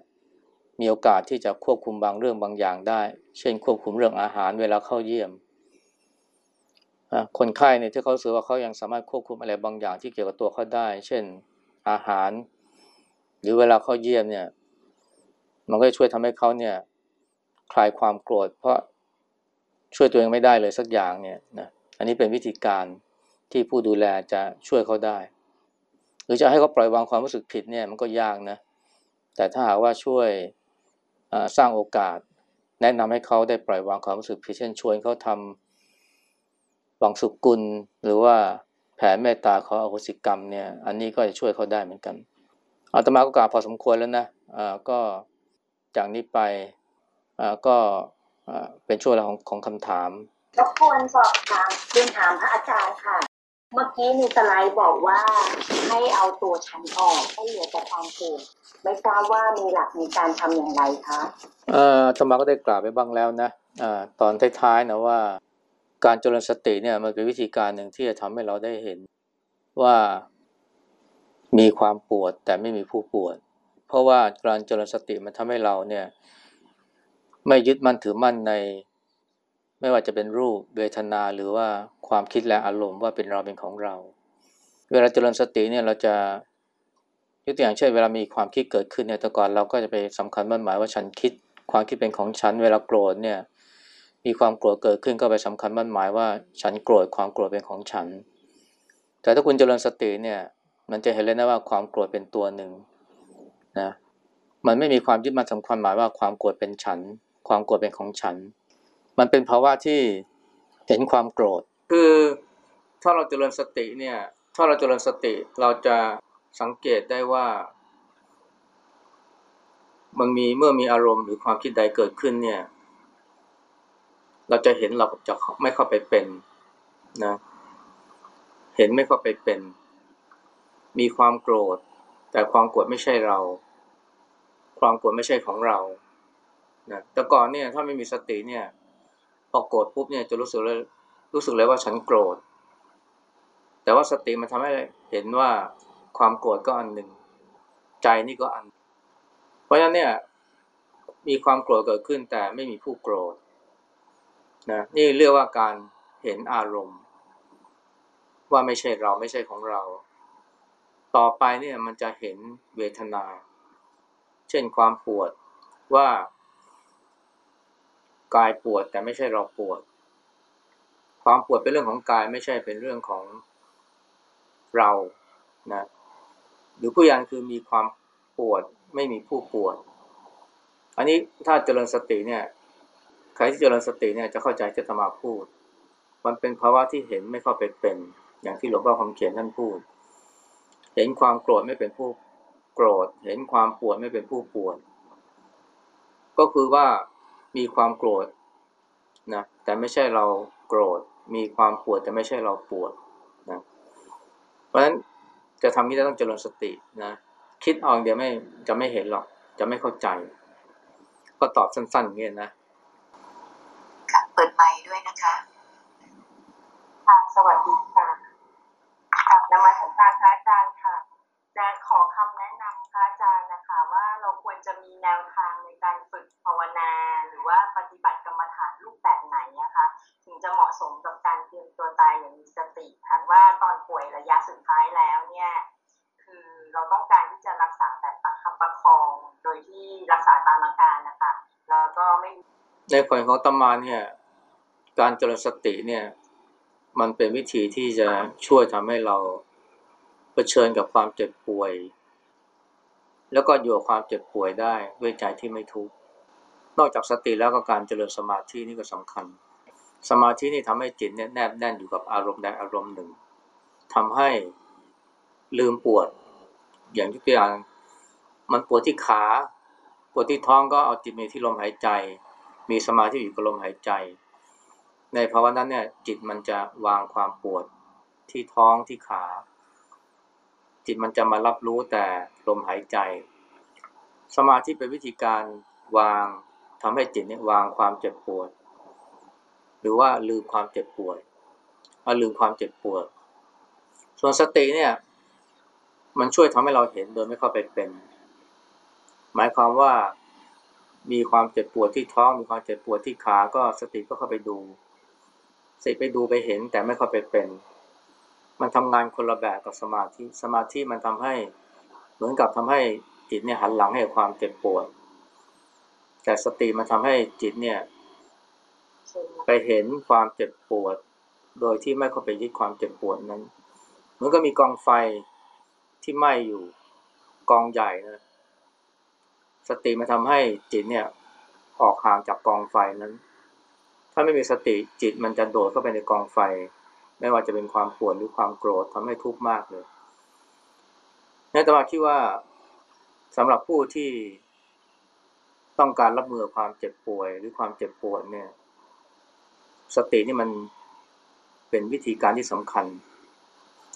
Speaker 1: มีโอกาสที่จะควบคุมบางเรื่องบางอย่างได้ เช่น ควบคุมเรื่องอาหารเวลาเข้าเยี่ยม คนไข้เนี่ยที่เขาสือว่าเขายังสามารถควบคุมอะไรบางอย่างที่เกี่ยวกับตัวเขาได้ เช่น อาหาร หรือเวลาเข้าเยี่ยมเนี่ย มันก็ช่วยทำให้เขาเนี่ยคลายความโกรธ เพราะช่วยตัวเองไม่ได้เลยสักอย่างเนี่ยนะ อันนี้เป็นวิธีการที่ผู้ดูแลจะช่วยเขาได้ หรือจะให้เขาปล่อยวางความรู้สึกผิดเนี่ยมันก็ยากนะ แต่ถ้าหากว่าช่วยสร้างโอกาส แนะนำให้เขาได้ปล่อยวางความรู้สึกผิดเช่นชวนเขาทำหวังสุกุล หรือว่าแผ่เมตตาขออโหสิกรรมเนี่ยอันนี้ก็จะช่วยเขาได้เหมือนกันอาตมาก็กล่าวพอสมควรแล้วนะอ่าก็จากนี้ไปอ่าก็เป็นช่วงเวลาของของคำถาม
Speaker 2: รบกวนสอบถามเรียนถามพระอาจารย์ค่ะ เมื่อกี้มีสไลด์บอกว่าให้เอาตัวฉันออกให้เหลือแต่ความโกรธไม่ทราบว่ามีหลักในการทำอย่างไรคะ
Speaker 1: เอ่อธรรมาก็ได้กล่าวไปบ้างแล้วนะอ่าตอนท้ายๆนะว่าการเจริญสติเนี่ยมันเป็นวิธีการหนึ่งที่จะทำให้เราได้เห็นว่ามีความปวดแต่ไม่มีผู้ปวด เพราะว่าการเจริญสติมันทำให้เราเนี่ยไม่ยึดมั่นถือมั่นใน ไม่ว่าจะเป็นรูปเวทนาหรือว่าความคิดและอารมณ์ว่าเป็นเราเป็นของเรา เวลาเจริญสติเนี่ยเราจะยกตัวอย่างเช่นเวลามีความคิดเกิดขึ้นเนี่ยแต่ก่อนเราก็จะไปสำคัญมั่นหมายว่าฉันคิด ความคิดเป็นของฉัน เวลาโกรธเนี่ย มีความโกรธเกิดขึ้นก็ไปสำคัญมั่นหมายว่าฉันโกรธความโกรธเป็นของฉัน แต่ถ้าคุณเจริญสติเนี่ยมันจะเห็นเลยนะว่าความโกรธเป็นตัวหนึ่งนะมันไม่มีความยึดมั่นสำคัญหมายว่าความโกรธเป็นฉัน ความโกรธเป็นของฉัน มันเป็นภาวะที่เห็นความโกรธ คือถ้าเราเจริญสติเนี่ย ถ้าเราเจริญสติเราจะสังเกตได้ว่า มันมีเมื่อมีอารมณ์หรือความคิดใดเกิดขึ้นเนี่ย เราจะเห็นเราจะไม่เข้าไปเป็นนะ เห็นไม่เข้าไปเป็น มีความโกรธ แต่ความโกรธไม่ใช่เรา ความโกรธไม่ใช่ของเรานะแต่ก่อนเนี่ยถ้าไม่มีสติเนี่ย พอโกรธปุ๊บเนี่ยจะรู้สึกเลยรู้สึกเลยว่าฉันโกรธ แต่ว่าสติมันทำให้เห็นว่าความโกรธก็อันหนึ่ง ใจนี่ก็อัน เพราะฉะนั้นเนี่ยมีความโกรธเกิดขึ้นแต่ไม่มีผู้โกรธนะนี่เรียกว่าการเห็นอารมณ์ ว่าไม่ใช่เราไม่ใช่ของเรา ต่อไปเนี่ยมันจะเห็นเวทนา เช่นความปวดว่า กายปวดแต่ไม่ใช่เราปวด ความปวดเป็นเรื่องของกายไม่ใช่เป็นเรื่องของเรานะหรือผู้ยันคือมีความปวดไม่มีผู้ปวด อันนี้ถ้าเจริญสติเนี่ยใครที่เจริญสติเนี่ยจะเข้าใจที่ตมาพูด มันเป็นภาวะที่เห็นไม่เข้าไปเป็น อย่างที่หลวงพ่อคำเขียนท่านพูด เห็นความโกรธไม่เป็นผู้โกรธ เห็นความปวดไม่เป็นผู้ปวด ก็คือว่า มีความโกรธนะแต่ไม่ใช่เราโกรธ มีความปวดแต่ไม่ใช่เราปวดนะเพราะฉะนั้นจะทำที่ต้องเจริญสตินะคิดเอาเดี๋ยวไม่จะไม่เห็นหรอก จะไม่เข้าใจ ก็ตอบสั้นๆอย่างนี้นะ
Speaker 2: ค่ะเปิดไมค์ด้วยนะคะค่ะสวัสดี
Speaker 1: ในผลของตมาเนี่ยการเจริญสติเนี่ย มันเป็นวิธีที่จะช่วยทำให้เราเผชิญกับความเจ็บป่วย แล้วก็อยู่กับความเจ็บป่วยได้ด้วยใจที่ไม่ทุกข์นอกจากสติแล้วก็การเจริญสมาธินี่ก็สำคัญ สมาธินี่ทำให้จิตเนี่ยแนบแน่นอยู่กับอารมณ์ใดอารมณ์หนึ่งทำให้ลืมปวด อย่างที่ตัวอย่างมันปวดที่ขา ปวดที่ท้องก็เอาจิตมีที่ลมหายใจ มีสมาธิอยู่กับลมหายใจ ในภาวะนั้นเนี่ยจิตมันจะวางความปวดที่ท้องที่ขา จิตมันจะมารับรู้แต่ลมหายใจ สมาธิเป็นวิธีการวางทำให้จิตเนี่ยวางความเจ็บปวด หรือว่าลืมความเจ็บปวดเอาลืมความเจ็บปวด ส่วนสติเนี่ย มันช่วยทำให้เราเห็นโดยไม่เข้าไปเป็น หมายความว่า มีความเจ็บปวดที่ท้องมีความเจ็บปวดที่ขาก็สติก็เข้าไปดูสติไปดูไปเห็นแต่ไม่เข้าไปเป็น มันทำงานคนละแบบกับสมาธิสมาธิมันทำให้เหมือนกับทำให้จิตเนี่ยหันหลังให้ความเจ็บปวด แต่สติมันทำให้จิตเนี่ยไปเห็นความเจ็บปวด โดยที่ไม่เข้าไปยึดความเจ็บปวดนั้นเหมือนก็มีกองไฟที่ไหม้อยู่กองใหญ่นะ สติมาทำให้จิตเนี่ยออกห่างจากกองไฟนั้น ถ้าไม่มีสติจิตมันจะโดดเข้าไปในกองไฟ ไม่ว่าจะเป็นความปวดหรือความโกรธทำให้ทุกข์มากเลยนี่ตมาคิดว่าสำหรับผู้ที่ต้องการรับมือความเจ็บป่วยหรือความเจ็บปวดเนี่ย สตินี่มันเป็นวิธีการที่สำคัญ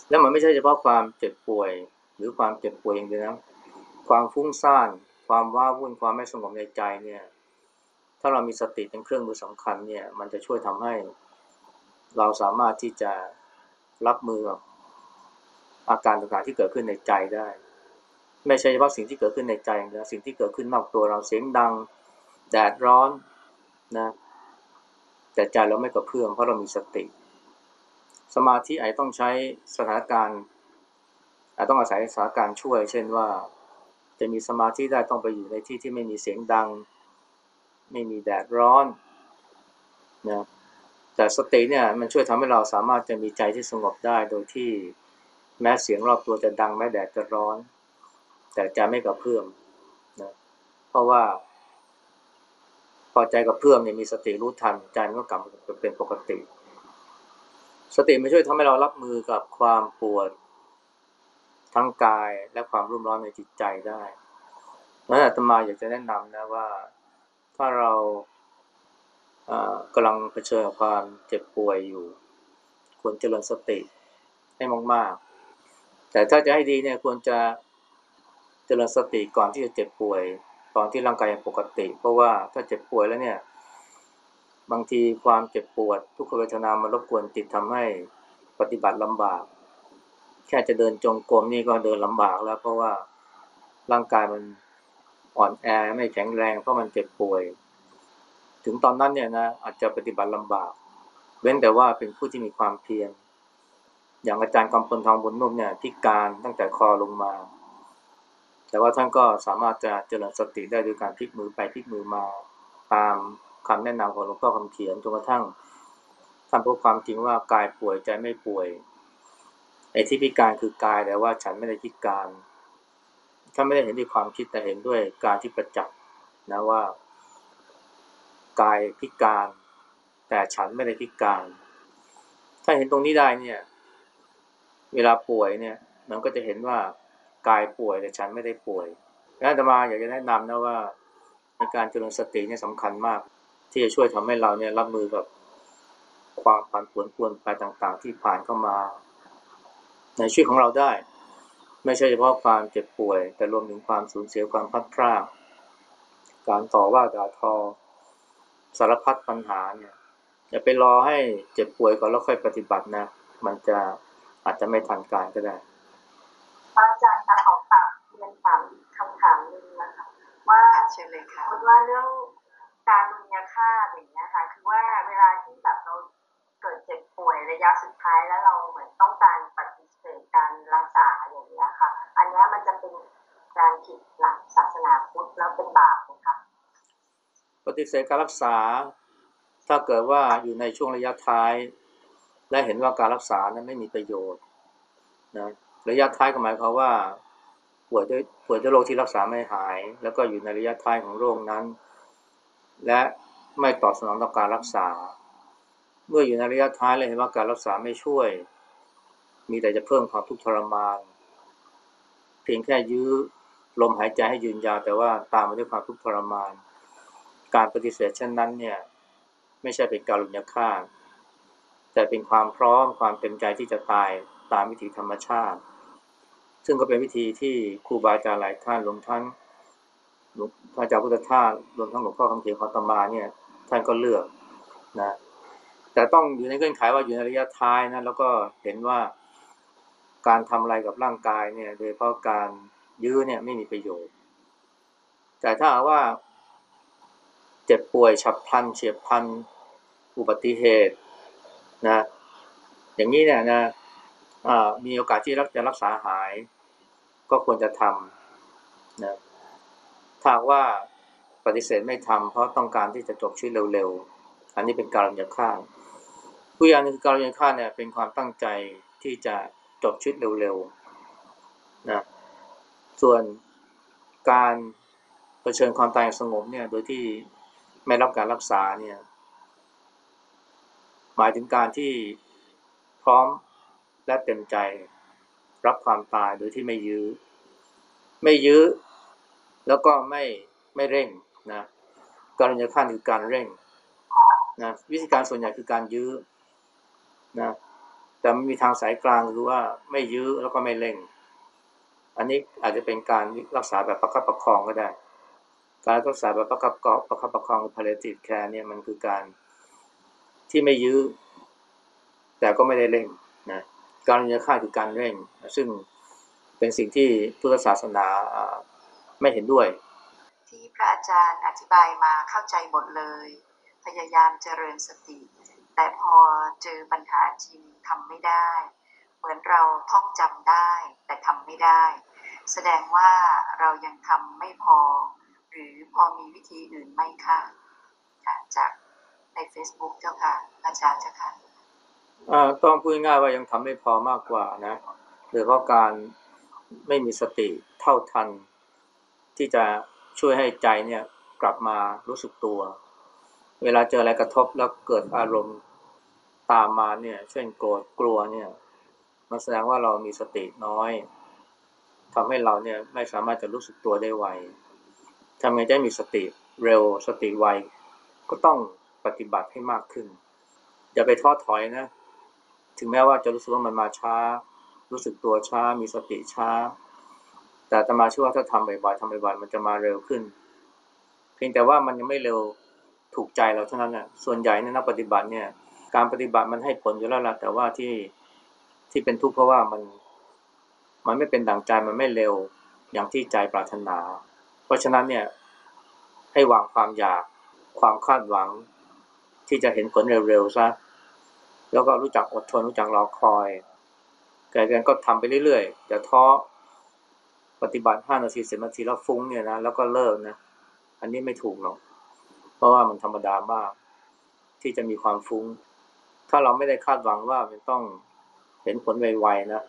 Speaker 1: แล้วมันไม่ใช่เฉพาะความเจ็บป่วย หรือความเจ็บป่วยอย่างเดียวนะความฟุ้งซ่าน ความว้าวุ่นความไม่สงบในใจเนี่ย ถ้าเรามีสติเป็นเครื่องมือสำคัญเนี่ย มันจะช่วยทำให้ เราสามารถที่จะรับมือกับอาการต่างๆที่เกิดขึ้นในใจได้ ไม่ใช่เฉพาะสิ่งที่เกิดขึ้นในใจนะสิ่งที่เกิดขึ้นนอกตัวเราเสียงดัง แดดร้อนนะแต่ใจเราไม่กระเพื่อมเพราะเรามีสติ สมาธิไอต้องใช้สถานการณ์อาจต้องอาศัยสถานการณ์ช่วย เช่นว่า จะมีสมาธิได้ต้องไปอยู่ในที่ที่ไม่มีเสียงดัง ไม่มีแดดร้อนนะแต่สติเนี่ยมันช่วยทำให้เราสามารถจะมีใจที่สงบได้โดยที่แม้เสียงรอบตัวจะดังแม้แดดจะร้อน แต่ใจไม่กระเพื่อมนะเพราะว่าพอใจกับเพื่อมเนี่ยมีสติรู้ทันใจมันก็กลับมาเป็นปกติ สติมันช่วยทำให้เรารับมือกับความปวด ทั้งกายและความรุ่มร้อนในจิตใจได้นั้นอาตมาอยากจะแนะนำนะว่าถ้าเรากำลังเผชิญกับความเจ็บป่วยอยู่ ควรเจริญสติให้มากๆ แต่ถ้าจะให้ดีเนี่ยควรจะเจริญสติก่อนที่จะเจ็บป่วย ตอนที่ร่างกายยังปกติ เพราะว่าถ้าเจ็บป่วยแล้วเนี่ย บางทีความเจ็บปวด ทุกขเวทนามารบกวนจิตทำให้ปฏิบัติลำบาก ค่จะเดินจงกรมนี่ก็เดินลำบากแล้ว เพราะว่าร่างกายมันอ่อนแอไม่แข็งแรงเพราะมันเจ็บป่วย ถึงตอนนั้นเนี่ยนะอาจจะปฏิบัติลำบาก เว้นแต่ว่าเป็นผู้ที่มีความเพียรอย่างอาจารย์กำพลทองบนนุ่มเนี่ยพิการตั้งแต่คอลงมา แต่ว่าท่านก็สามารถจะเจริญสติได้ด้วยการพลิกมือไปพลิกมือมาตามคำแนะนำของหลวงพ่อคำเขียนจนกระทั่งท่านพบความจริงว่ากายป่วยใจไม่ป่วย ไอ้ที่พิการคือกายแต่ว่าฉันไม่ได้พิการ ถ้าไม่ได้เห็นด้วยความคิดแต่เห็นด้วยการที่ประจักษ์นะว่ากายพิการ แต่ฉันไม่ได้พิการ ถ้าเห็นตรงนี้ได้เนี่ย เวลาป่วยเนี่ยมันก็จะเห็นว่ากายป่วยแต่ฉันไม่ได้ป่วยอาตมาอยากจะแนะนำนะว่าในการเจริญสติเนี่ยสำคัญมาก ที่จะช่วยทำให้เราเนี่ยรับมือกับความผันผวนปวนไปต่างๆ ที่ผ่านเข้ามา ในชีวิตของเราได้ ไม่ใช่เฉพาะความเจ็บป่วย แต่รวมถึงความสูญเสียความพัดพลาดการต่อว่าด่าทอ สารพัดปัญหาเนี่ยอย่าไปรอให้เจ็บป่วยก่อนแล้วค่อยปฏิบัตินะ มันจะอาจจะไม่ทันการก็ได้
Speaker 2: อาจารย์คะขอฝากเรียนถามคำถามนึงนะคะว่า
Speaker 3: เชิญเลยค่ะ
Speaker 2: ว่าเรื่องการลุญยค่าอย่างเงี้ยค่ะคือว่าเวลาที่แบบเราเกิดเจ็บป่วยระยะสุดท้ายแล้วเราเหมือนต้องการปฏิ การรักษาอย่างนี้ค่ะ อันนี้มันจะเป็นการผิดหลักศาสนาพุทธแล้วเป็นบาปไหมคะ
Speaker 1: ปฏิเสธการรักษา ถ้าเกิดว่าอยู่ในช่วงระยะท้าย และเห็นว่าการรักษานั้นไม่มีประโยชน์นะระยะท้ายก็หมายความว่าป่วยด้วยป่วยด้วยโรคที่รักษาไม่หาย แล้วก็อยู่ในระยะท้ายของโรคนั้น และไม่ตอบสนองต่อการรักษา เมื่ออยู่ในระยะท้ายเลยเห็นว่าการรักษาไม่ช่วย มีแต่จะเพิ่มความทุกข์ทรมาน เพียงแค่ยื้อลมหายใจให้ยืนยาว แต่ว่าตามมาด้วยความทุกข์ทรมาน การปฏิเสธเช่นนั้นเนี่ยไม่ใช่เป็นการลุญยฆ่าแต่เป็นความพร้อมความเต็มใจที่จะตายตามวิถีธรรมชาติ ซึ่งก็เป็นวิธีที่ครูบาอาจารย์หลายท่านรวมทั้งหลวงพระอาจารย์พุทธทาสรวมทั้งหลวงพ่อคำเขียนขอตมาเนี่ยท่านก็เลือกนะแต่ต้องอยู่ในเงื่อนไขว่าอยู่ในระยะท้ายนะแล้วก็เห็นว่า การทำอะไรกับร่างกายเนี่ย โดยเฉพาะการยื้อเนี่ยไม่มีประโยชน์ แต่ถ้าว่า เจ็บป่วยฉับพลันเฉียบพลันอุบัติเหตุนะอย่างนี้เนี่ยนะมีโอกาสที่รักจะรักษาหาย ก็ควรจะทำนะถ้าว่าปฏิเสธไม่ทำเพราะต้องการที่จะจบชีวิตเร็วๆ อันนี้เป็นการยันฆ่าผู้ยานึงคือการยันฆ่าเนี่ยเป็นความตั้งใจที่จะ จบชีวิตเร็วๆนะส่วนการเผชิญความตายสงบเนี่ยโดยที่ไม่รับการรักษาเนี่ยหมายถึงการที่พร้อมและเต็มใจรับความตายโดยที่ไม่ยื้อ ไม่ยื้อ แล้วก็ไม่ไม่เร่งนะการยันขั้นคือการเร่งนะวิธีการส่วนใหญ่คือการยื้อนะ แต่มันมีทางสายกลางคือว่าไม่ยื้อแล้วก็ไม่เร่ง อันนี้อาจจะเป็นการรักษาแบบประคับประคองก็ได้ การรักษาแบบประคับประคับประคอง palliative care เนี่ยมันคือการที่ไม่ยื้อ แต่ก็ไม่ได้เร่งนะการยันฆ่าคือการเร่ง ซึ่งเป็นสิ่งที่พุทธศาสนาไม่เห็นด้วย
Speaker 3: ที่พระอาจารย์อธิบายมาเข้าใจหมดเลย พยายามเจริญสติ แต่พอเจอปัญหาจริงทำไม่ได้ เหมือนเราท่องจำได้ แต่ทำไม่ได้ แสดงว่าเรายังทำไม่พอ หรือพอมีวิธีอื่นไหมคะค่ะจากใน Facebook เจ้าค่ะอาจารย์เจ้าค่ะ
Speaker 1: ต้องพูดง่ายว่ายังทำไม่พอมากกว่านะโดยเพราะการไม่มีสติเท่าทัน ที่จะช่วยให้ใจเนี่ยกลับมารู้สึกตัว เวลาเจออะไรกระทบแล้วเกิดอารมณ์ ตามมาเนี่ย เช่นโกรธกลัวเนี่ย มันแสดงว่าเรามีสติน้อยทำให้เราเนี่ยไม่สามารถจะรู้สึกตัวได้ไวทำไงจะมีสติเร็วสติไวก็ต้องปฏิบัติให้มากขึ้น อย่าไปท้อถอยนะ ถึงแม้ว่าจะรู้สึกว่ามันมาช้า รู้สึกตัวช้า มีสติช้า แต่ตมาเชื่อว่าถ้าทำบ่อยๆทำบ่อยๆมันจะมาเร็วขึ้น เพียงแต่ว่ามันยังไม่เร็วถูกใจเราเท่านั้นนะส่วนใหญ่ในนักปฏิบัติเนี่ย การปฏิบัติมันให้ผลอยู่แล้วล่ะแต่ว่าที่ที่เป็นทุกข์เพราะว่ามันมันไม่เป็นดั่งใจมันไม่เร็วอย่างที่ใจปรารถนา เพราะฉะนั้นเนี่ยให้วางความอยากความคาดหวัง ที่จะเห็นผลเร็วๆซะแล้วก็รู้จักอดทนรู้จักรอคอยแกกันก็ทำไปเรื่อยๆอย่าท้อปฏิบัติห้านาทีสิบนาทีแล้วฟุ้งเนี่ยนะแล้วก็เลิกนะอันนี้ไม่ถูกหรอกเพราะว่ามันธรรมดามาก ที่จะมีความฟุ้ง ถ้าเราไม่ได้คาดหวังว่ามันต้องเห็นผลไวๆนะ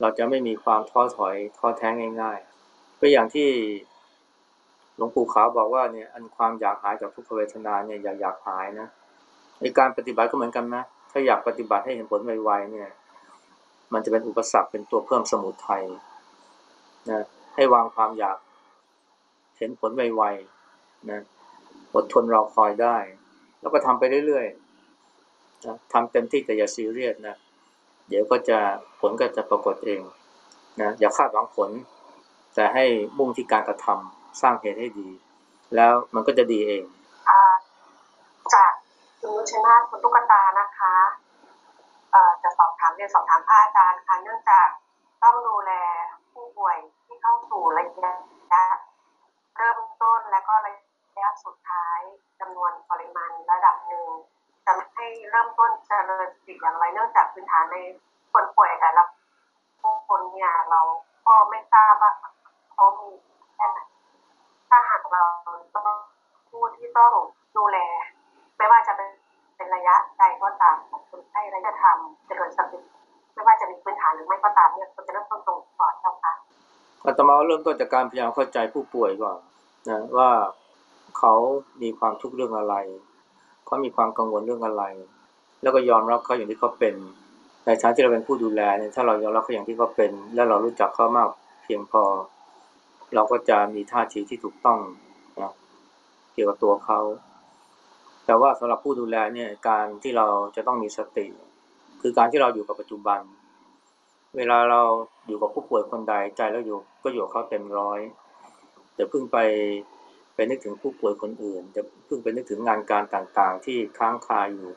Speaker 1: เราจะไม่มีความท้อถอยท้อแท้ง่ายๆก็อย่างที่หลวงปู่ขาวบอกว่าเนี่ยอันความอยากหายจากทุกขเวทนาเนี่ยอยากอยากหายนะในการปฏิบัติก็เหมือนกันนะ ถ้าอยากปฏิบัติให้เห็นผลไวๆเนี่ย มันจะเป็นอุปสรรคเป็นตัวเพิ่มสมุทัยนะให้วางความอยากเห็นผลไวๆนะอดทนรอคอยได้ แล้วก็ทำไปเรื่อยๆ นะทำเต็มที่แต่อย่าซีเรียสนะ เดี๋ยวก็จะผลก็จะปรากฏเองนะอย่าคาดหวังผล แต่ให้มุ่งที่การกระทำสร้างเหตุให้ดี แล้วมันก็จะดีเอง
Speaker 3: จากคุณนุชนาคุณตุ๊กตานะคะจะสอบถามเรียนสอบถามพระอาจารย์ค่ะเนื่องจากต้องดูแลผู้ป่วยที่เข้าสู่ระยะเริ่มต้นและก็ระยะสุดท้ายจำนวนปริมาณระดับหนึ่ง จะให้เริ่มต้นเจริญสติอย่างไรเนื่องจากพื้นฐานในคนป่วยแต่ละคนเนี่ยเราก็ไม่ทราบว่าเขามีแค่ไหนถ้าหากเราต้องผู้ที่ต้องดูแล ไม่ว่าจะเป็นเป็นระยะใดก็ตามคนไข้ระยะธรรมเจริญสติไม่ว่าจะมีพื้นฐานหรือไม่ก็ตามเนี่ยควรจะเริ่มต้นตรงก่อนเจ้าค่ะ
Speaker 1: อาตมาเริ่มต้นจากการพยายามเข้าใจผู้ป่วยก่อนนะว่าเขามีความทุกข์เรื่องอะไร เขามีความกังวลเรื่องอะไร แล้วก็ยอมรับเขาอย่างที่เขาเป็นในฐานะที่เราเป็นผู้ดูแลเนี่ยถ้าเรายอมรับเขาอย่างที่เขาเป็น และเรารู้จักเขามากเพียงพอ เราก็จะมีท่าทีที่ถูกต้องนะเกี่ยวกับตัวเขาแต่ว่าสำหรับผู้ดูแลเนี่ยการที่เราจะต้องมีสติ คือการที่เราอยู่กับปัจจุบัน เวลาเราอยู่กับผู้ป่วยคนใดใจเราอยู่ก็อยู่เขาเต็มร้อยอย่าเพิ่งไป ไปนึกถึงผู้ป่วยคนอื่นอย่าเพิ่งไปนึกถึงงานการต่างๆ ที่ค้างคาอยู่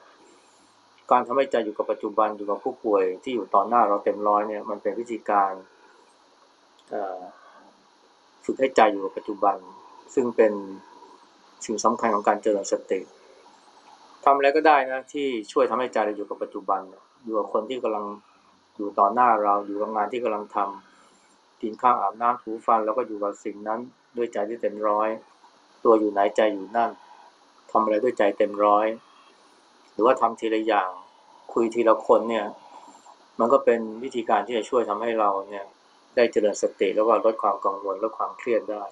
Speaker 1: การทำให้ใจอยู่กับปัจจุบันอยู่กับผู้ป่วยที่อยู่ต่อหน้าเราเต็มร้อยเนี่ยมันเป็นวิธีการฝึกให้ใจอยู่กับปัจจุบัน ซึ่งเป็นสิ่งสำคัญของการเจริญสติทำอะไรก็ได้นะที่ช่วยทำให้ใจเราอยู่กับปัจจุบัน อยู่กับคนที่กำลังอยู่ต่อหน้าเราอยู่กับงานที่กำลังทำกินข้าวอาบน้ำถูฟัน แล้วก็อยู่กับสิ่งนั้นด้วยใจที่เต็มร้อย ตัวอยู่ไหนใจอยู่นั่นทำอะไรด้วยใจเต็มร้อย หรือว่าทำทีละอย่าง คุยทีละคนเนี่ย มันก็เป็นวิธีการที่จะช่วยทำให้เราเนี่ย ได้เจริญสติแล้วก็ลดความกังวลลดความเครียดได้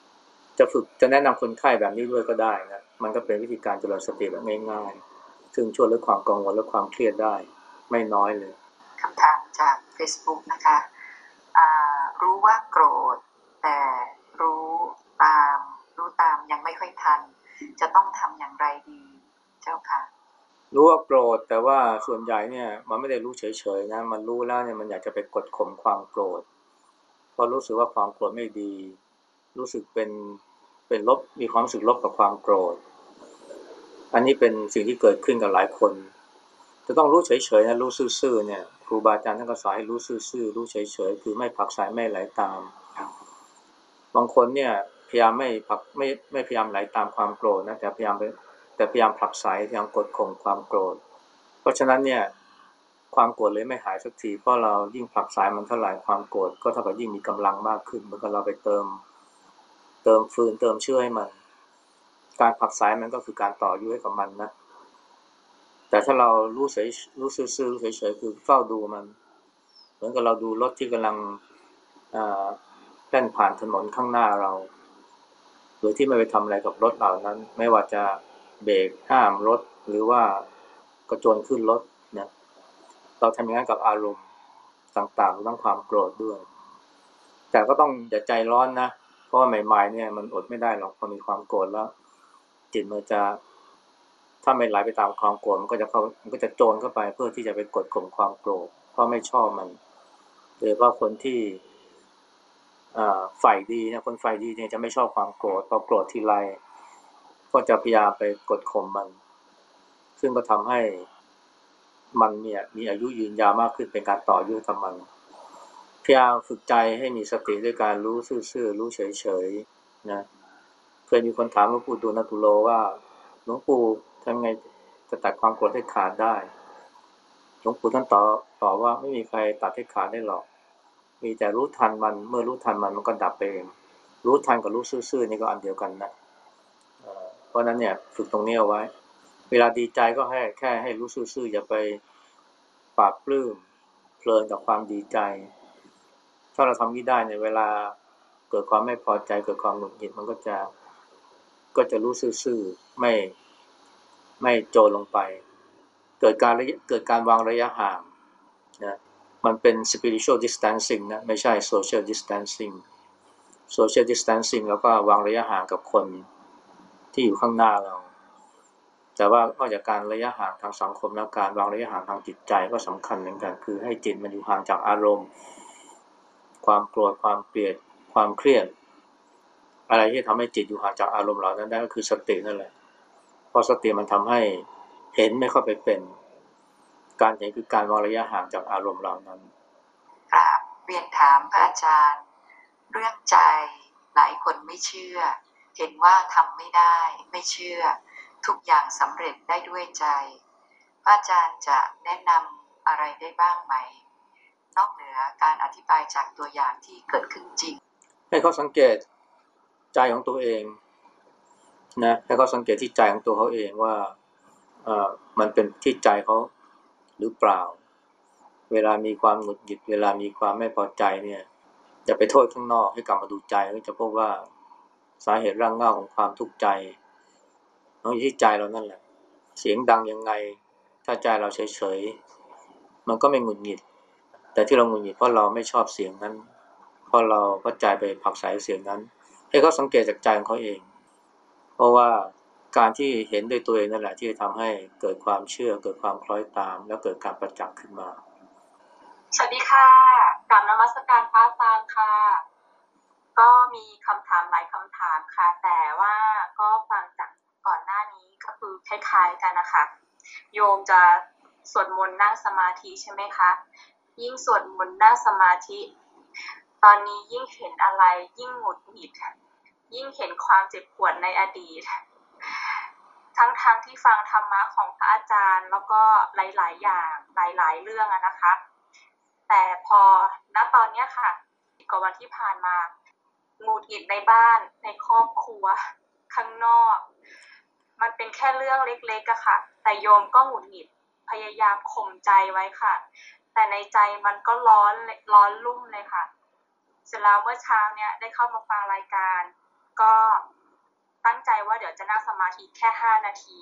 Speaker 1: จะฝึกจะแนะนำคนไข้แบบนี้ด้วยก็ได้นะ มันก็เป็นวิธีการเจริญสติแบบง่ายๆ ซึ่งช่วยลดความกังวลลดความเครียดได้ ไม่น้อยเลย
Speaker 4: คำถามจาก Facebook นะคะรู้ว่าโกรธแต่รู้ตาม รู้ตามยังไม่ค่อยทัน จะต้องทำอย่างไรดีเจ้าค่ะ
Speaker 1: รู้ว่าโกรธแต่ว่าส่วนใหญ่เนี่ย มันไม่ได้รู้เฉยๆนะมันรู้แล้วเนี่ยมันอยากจะไปกดข่มความโกรธเพราะรู้สึกว่าความโกรธไม่ดี รู้สึกเป็นเป็นลบมีความรู้สึกลบกับความโกรธ อันนี้เป็นสิ่งที่เกิดขึ้นกับหลายคน จะต้องรู้เฉยๆนะรู้ซื่อๆเนี่ยครูบาอาจารย์ท่านก็สอนให้รู้ซื่อๆรู้เฉยๆคือไม่ผลักสายไม่ไหลตาม บางคนเนี่ย พยายามไม่ผลักไม่ไม่พยายามไหลตามความโกรธนะแต่พยายามแต่พยายามผลักสายพยายามกดข่มความโกรธ เพราะฉะนั้นเนี่ยความโกรธเลยไม่หายสักทีเพราะเรายิ่งผลักสายมันเท่าไหร่ความโกรธก็เท่ากับยิ่งมีกำลังมากขึ้นเหมือนกับเราไปเติม เติมฟืนเติมเชื่อให้มัน การผลักสายมันก็คือการต่อยุให้กับมันนะแต่ถ้าเรารู้เฉยรู้ซื่อๆรู้เฉยๆคือเฝ้าดูมัน เหมือนกับเราดูรถที่กำลังอ่าแล่นผ่านถนนข้างหน้าเรา โดยที่ไม่ไปทำอะไรกับรถเหล่านั้น ไม่ว่าจะเบรกห้ามรถหรือว่ากระโจนขึ้นรถเนี่ยเราทำอย่างนั้นกับอารมณ์ต่างๆทั้งความโกรธด้วย แต่ก็ต้องอย่าใจร้อนนะเพราะใหม่ๆเนี่ยมันอดไม่ได้หรอกพอมีความโกรธแล้ว จิตมันจะ ถ้าไม่ไหลไปตามความโกรธมันก็จะเข้ามันก็จะโจรเข้าไปเพื่อที่จะไปกดข่มความโกรธเพราะไม่ชอบมันโดยเฉพาะคนที่ ฝ่ายดีนี่ยคนฝ่ายดีเนี่ยจะไม่ชอบความโกรธพอโกรธทีไรก็จะพยายามไปกดข่มมัน ซึ่งก็ทำให้มันเนี่ยมีอายุยืนยาวมากขึ้นเป็นการต่ออายุกับมัน พยายามฝึกใจให้มีสติด้วยการรู้ซื่อๆรู้เฉยๆนะเคยมีคนถามหลวงปู่ดูลย์นตุโลว่าหลวงปู่ทำไงจะตัดความโกรธให้ขาดได้ หลวงปู่ท่านตอบตอบว่าไม่มีใครตัดให้ขาดได้หรอก มีแต่รู้ทันมัน เมื่อรู้ทันมันมันก็ดับไปเอง รู้ทันกับรู้ซื่อๆนี่ก็อันเดียวกันนะเพราะนั้นเนี่ยฝึกตรงนี้เอาไว้ เวลาดีใจก็ให้แค่ให้รู้ซื่อๆอย่าไปปาบปลื้มเพลินกับความดีใจ ถ้าเราทำนี้ได้เนี่ยเวลาเกิดความไม่พอใจเกิดความหงุดหงิดมันก็จะก็จะรู้ซื่อๆไม่ไม่โจรลงไป เกิดการเกิดการวางระยะห่างนะ มันเป็น spiritual distancing นะ ไม่ใช่ social distancing social distancing แล้วก็วางระยะห่างกับคนที่อยู่ข้างหน้าเรา แต่ว่านอกจากการระยะห่างทางสังคมแล้วการวางระยะห่างทางจิตใจก็สำคัญเหมือนกัน คือให้จิตมันอยู่ห่างจากอารมณ์ ความโกรธความเกลียดความเครียด อะไรที่ทำให้จิตอยู่ห่างจากอารมณ์เหล่านั้นได้ก็คือสตินั่นแหละ เพราะสติมันทำให้เห็นไม่เข้าไปเป็น การเห็นคือการวางระยะห่างจากอารมณ์เหล่านั้น
Speaker 4: กราบเรียนถามพระอาจารย์ เรื่องใจหลายคนไม่เชื่อ เห็นว่าทำไม่ได้ไม่เชื่อ ทุกอย่างสำเร็จได้ด้วยใจ พระอาจารย์จะแนะนำอะไรได้บ้างไหม นอกเหนือการอธิบายจากตัวอย่างที่เกิดขึ้นจริง
Speaker 1: ให้เขาสังเกตใจของตัวเองนะให้เขาสังเกตที่ใจของตัวเขาเองว่าเอ่อมันเป็นที่ใจเขา หรือเปล่า เวลามีความหงุดหงิด เวลามีความไม่พอใจเนี่ยอย่าไปโทษข้างนอกให้กลับมาดูใจก็จะพบว่าสาเหตุร่างเงาของความทุกข์ใจมันอยู่ที่ใจเรานั่นแหละ เสียงดังยังไง ถ้าใจเราเฉยๆ มันก็ไม่หงุดหงิด แต่ที่เราหงุดหงิดเพราะเราไม่ชอบเสียงนั้น เพราะเราเพราะใจไปผักไสเสียงนั้น ให้เขาสังเกตจากใจของเขาเอง เพราะว่า การที่เห็นด้วยตัวเองนั่นแหละที่จะทำให้เกิดความเชื่อ เกิดความคล้อยตาม แล้วเกิดการประจักษ์ขึ้นมา
Speaker 5: สวัสดีค่ะกลับนมัสการพระอาจารย์ค่ะ ก็มีคำถามหลายคำถามค่ะ แต่ว่าก็ฟังจากก่อนหน้านี้ก็คือคล้ายๆกันนะคะ โยมจะสวดมนต์นั่งสมาธิใช่ไหมคะ ยิ่งสวดมนต์นั่งสมาธิ ตอนนี้ยิ่งเห็นอะไรยิ่งหงุดหงิด ยิ่งเห็นความเจ็บปวดในอดีต ทั้งๆทที่ฟังธรรมะของพระอาจารย์ แล้วก็หลาย ๆ อย่างหลาย ๆ เรื่องนะคะ แต่พอณตอนเนี้ยค่ะกว่าวันที่ผ่านมาหงุดหงิดในบ้านในครอบครัว ข้างนอก มันเป็นแค่เรื่องเล็กๆอะค่ะ แต่โยมก็หงุดหงิดพยายามข่มใจไว้ค่ะ แต่ในใจมันก็ร้อนร้อนรุ่มเลยค่ะ เสร็จแล้วเมื่อเช้าเนี่ยได้เข้ามาฟังรายการ ก็ ตั้งใจว่าเดี๋ยวจะนั่งสมาธิแค่ห้านาที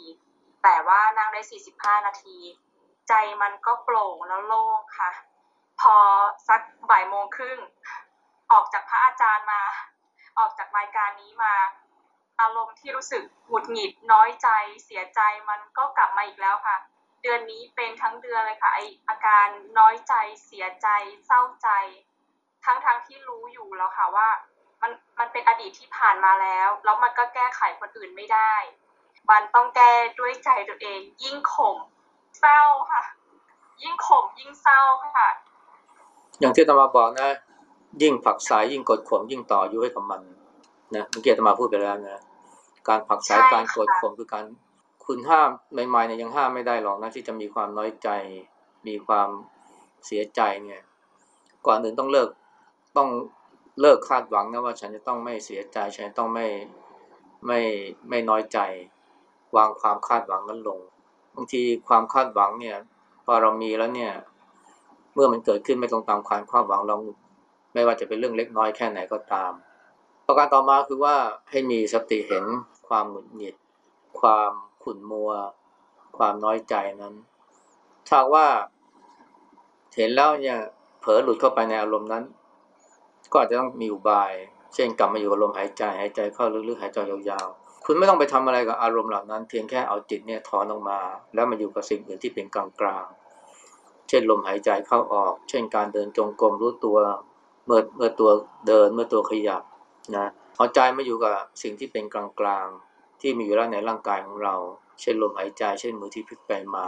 Speaker 5: แต่ว่านั่งได้สี่สิบห้านาที ใจมันก็โปร่งแล้วโล่งค่ะ พอสักบ่ายโมงครึ่ง ออกจากพระอาจารย์มา ออกจากรายการนี้มา อารมณ์ที่รู้สึกหงุดหงิดน้อยใจ เสียใจมันก็กลับมาอีกแล้วค่ะ เดือนนี้เป็นทั้งเดือนเลยค่ะไออาการน้อยใจเสียใจเศร้าใจ ทั้งทงที่รู้อยู่แล้วค่ะว่า มันมันเป็นอดีตที่ผ่านมาแล้ว แล้วมันก็แก้ไขคนอื่นไม่ได้ มันต้องแก้ด้วยใจตัวเอง ยิ่งข่มเศร้าค่ะ ยิ่งข่มยิ่งเศร้าค่ะ
Speaker 1: อย่างที่อาตมาบอกนะ ยิ่งผลักสายยิ่งกดข่มยิ่งต่ออายุให้กับมันนะเมื่อกี้อาตมาพูดไปแล้วนะการผลักสาย
Speaker 5: ใช่ค่ะ
Speaker 1: การกดข่มคือการคุณห้ามใหม่ๆเนี่ยยังห้ามไม่ได้หรอกนะที่จะมีความน้อยใจ มีความเสียใจเนี่ย ก่อนอื่นต้องเลิกต้อง เลิกคาดหวังนะว่าฉันจะต้องไม่เสียใจ ฉันต้องไม่ไม่ไม่น้อยใจ วางความคาดหวังนั้นลง บางทีความคาดหวังเนี่ยพอเรามีแล้วเนี่ย เมื่อมันเกิดขึ้นไม่ตรงตามความคาดหวังเราไม่ว่าจะเป็นเรื่องเล็กน้อยแค่ไหนก็ตาม ประการต่อมาคือว่าให้มีสติเห็นความหงุดหงิด ความขุ่นมัว ความน้อยใจนั้นถ้าว่า เห็นแล้วเนี่ยเผลอหลุดเข้าไปในอารมณ์นั้น ก็อาจจะต้องมีอุบาย เช่นกลับมาอยู่กับลมหายใจหายใจเข้าลึกๆหายใจยาวๆ คุณไม่ต้องไปทำอะไรกับอารมณ์เหล่านั้น เพียงแค่เอาจิตเนี่ยถอนออกมา แล้วมาอยู่กับสิ่งอื่นที่เป็นกลางๆ เช่นลมหายใจเข้าออก เช่นการเดินจงกรมรู้ตัวเมื่อเมื่อตัวเดินเมื่อตัวขยับนะเอาใจมาอยู่กับสิ่งที่เป็นกลางๆ ที่มีอยู่แล้วในร่างกายของเรา เช่นลมหายใจ เช่นมือที่พลิกไปมา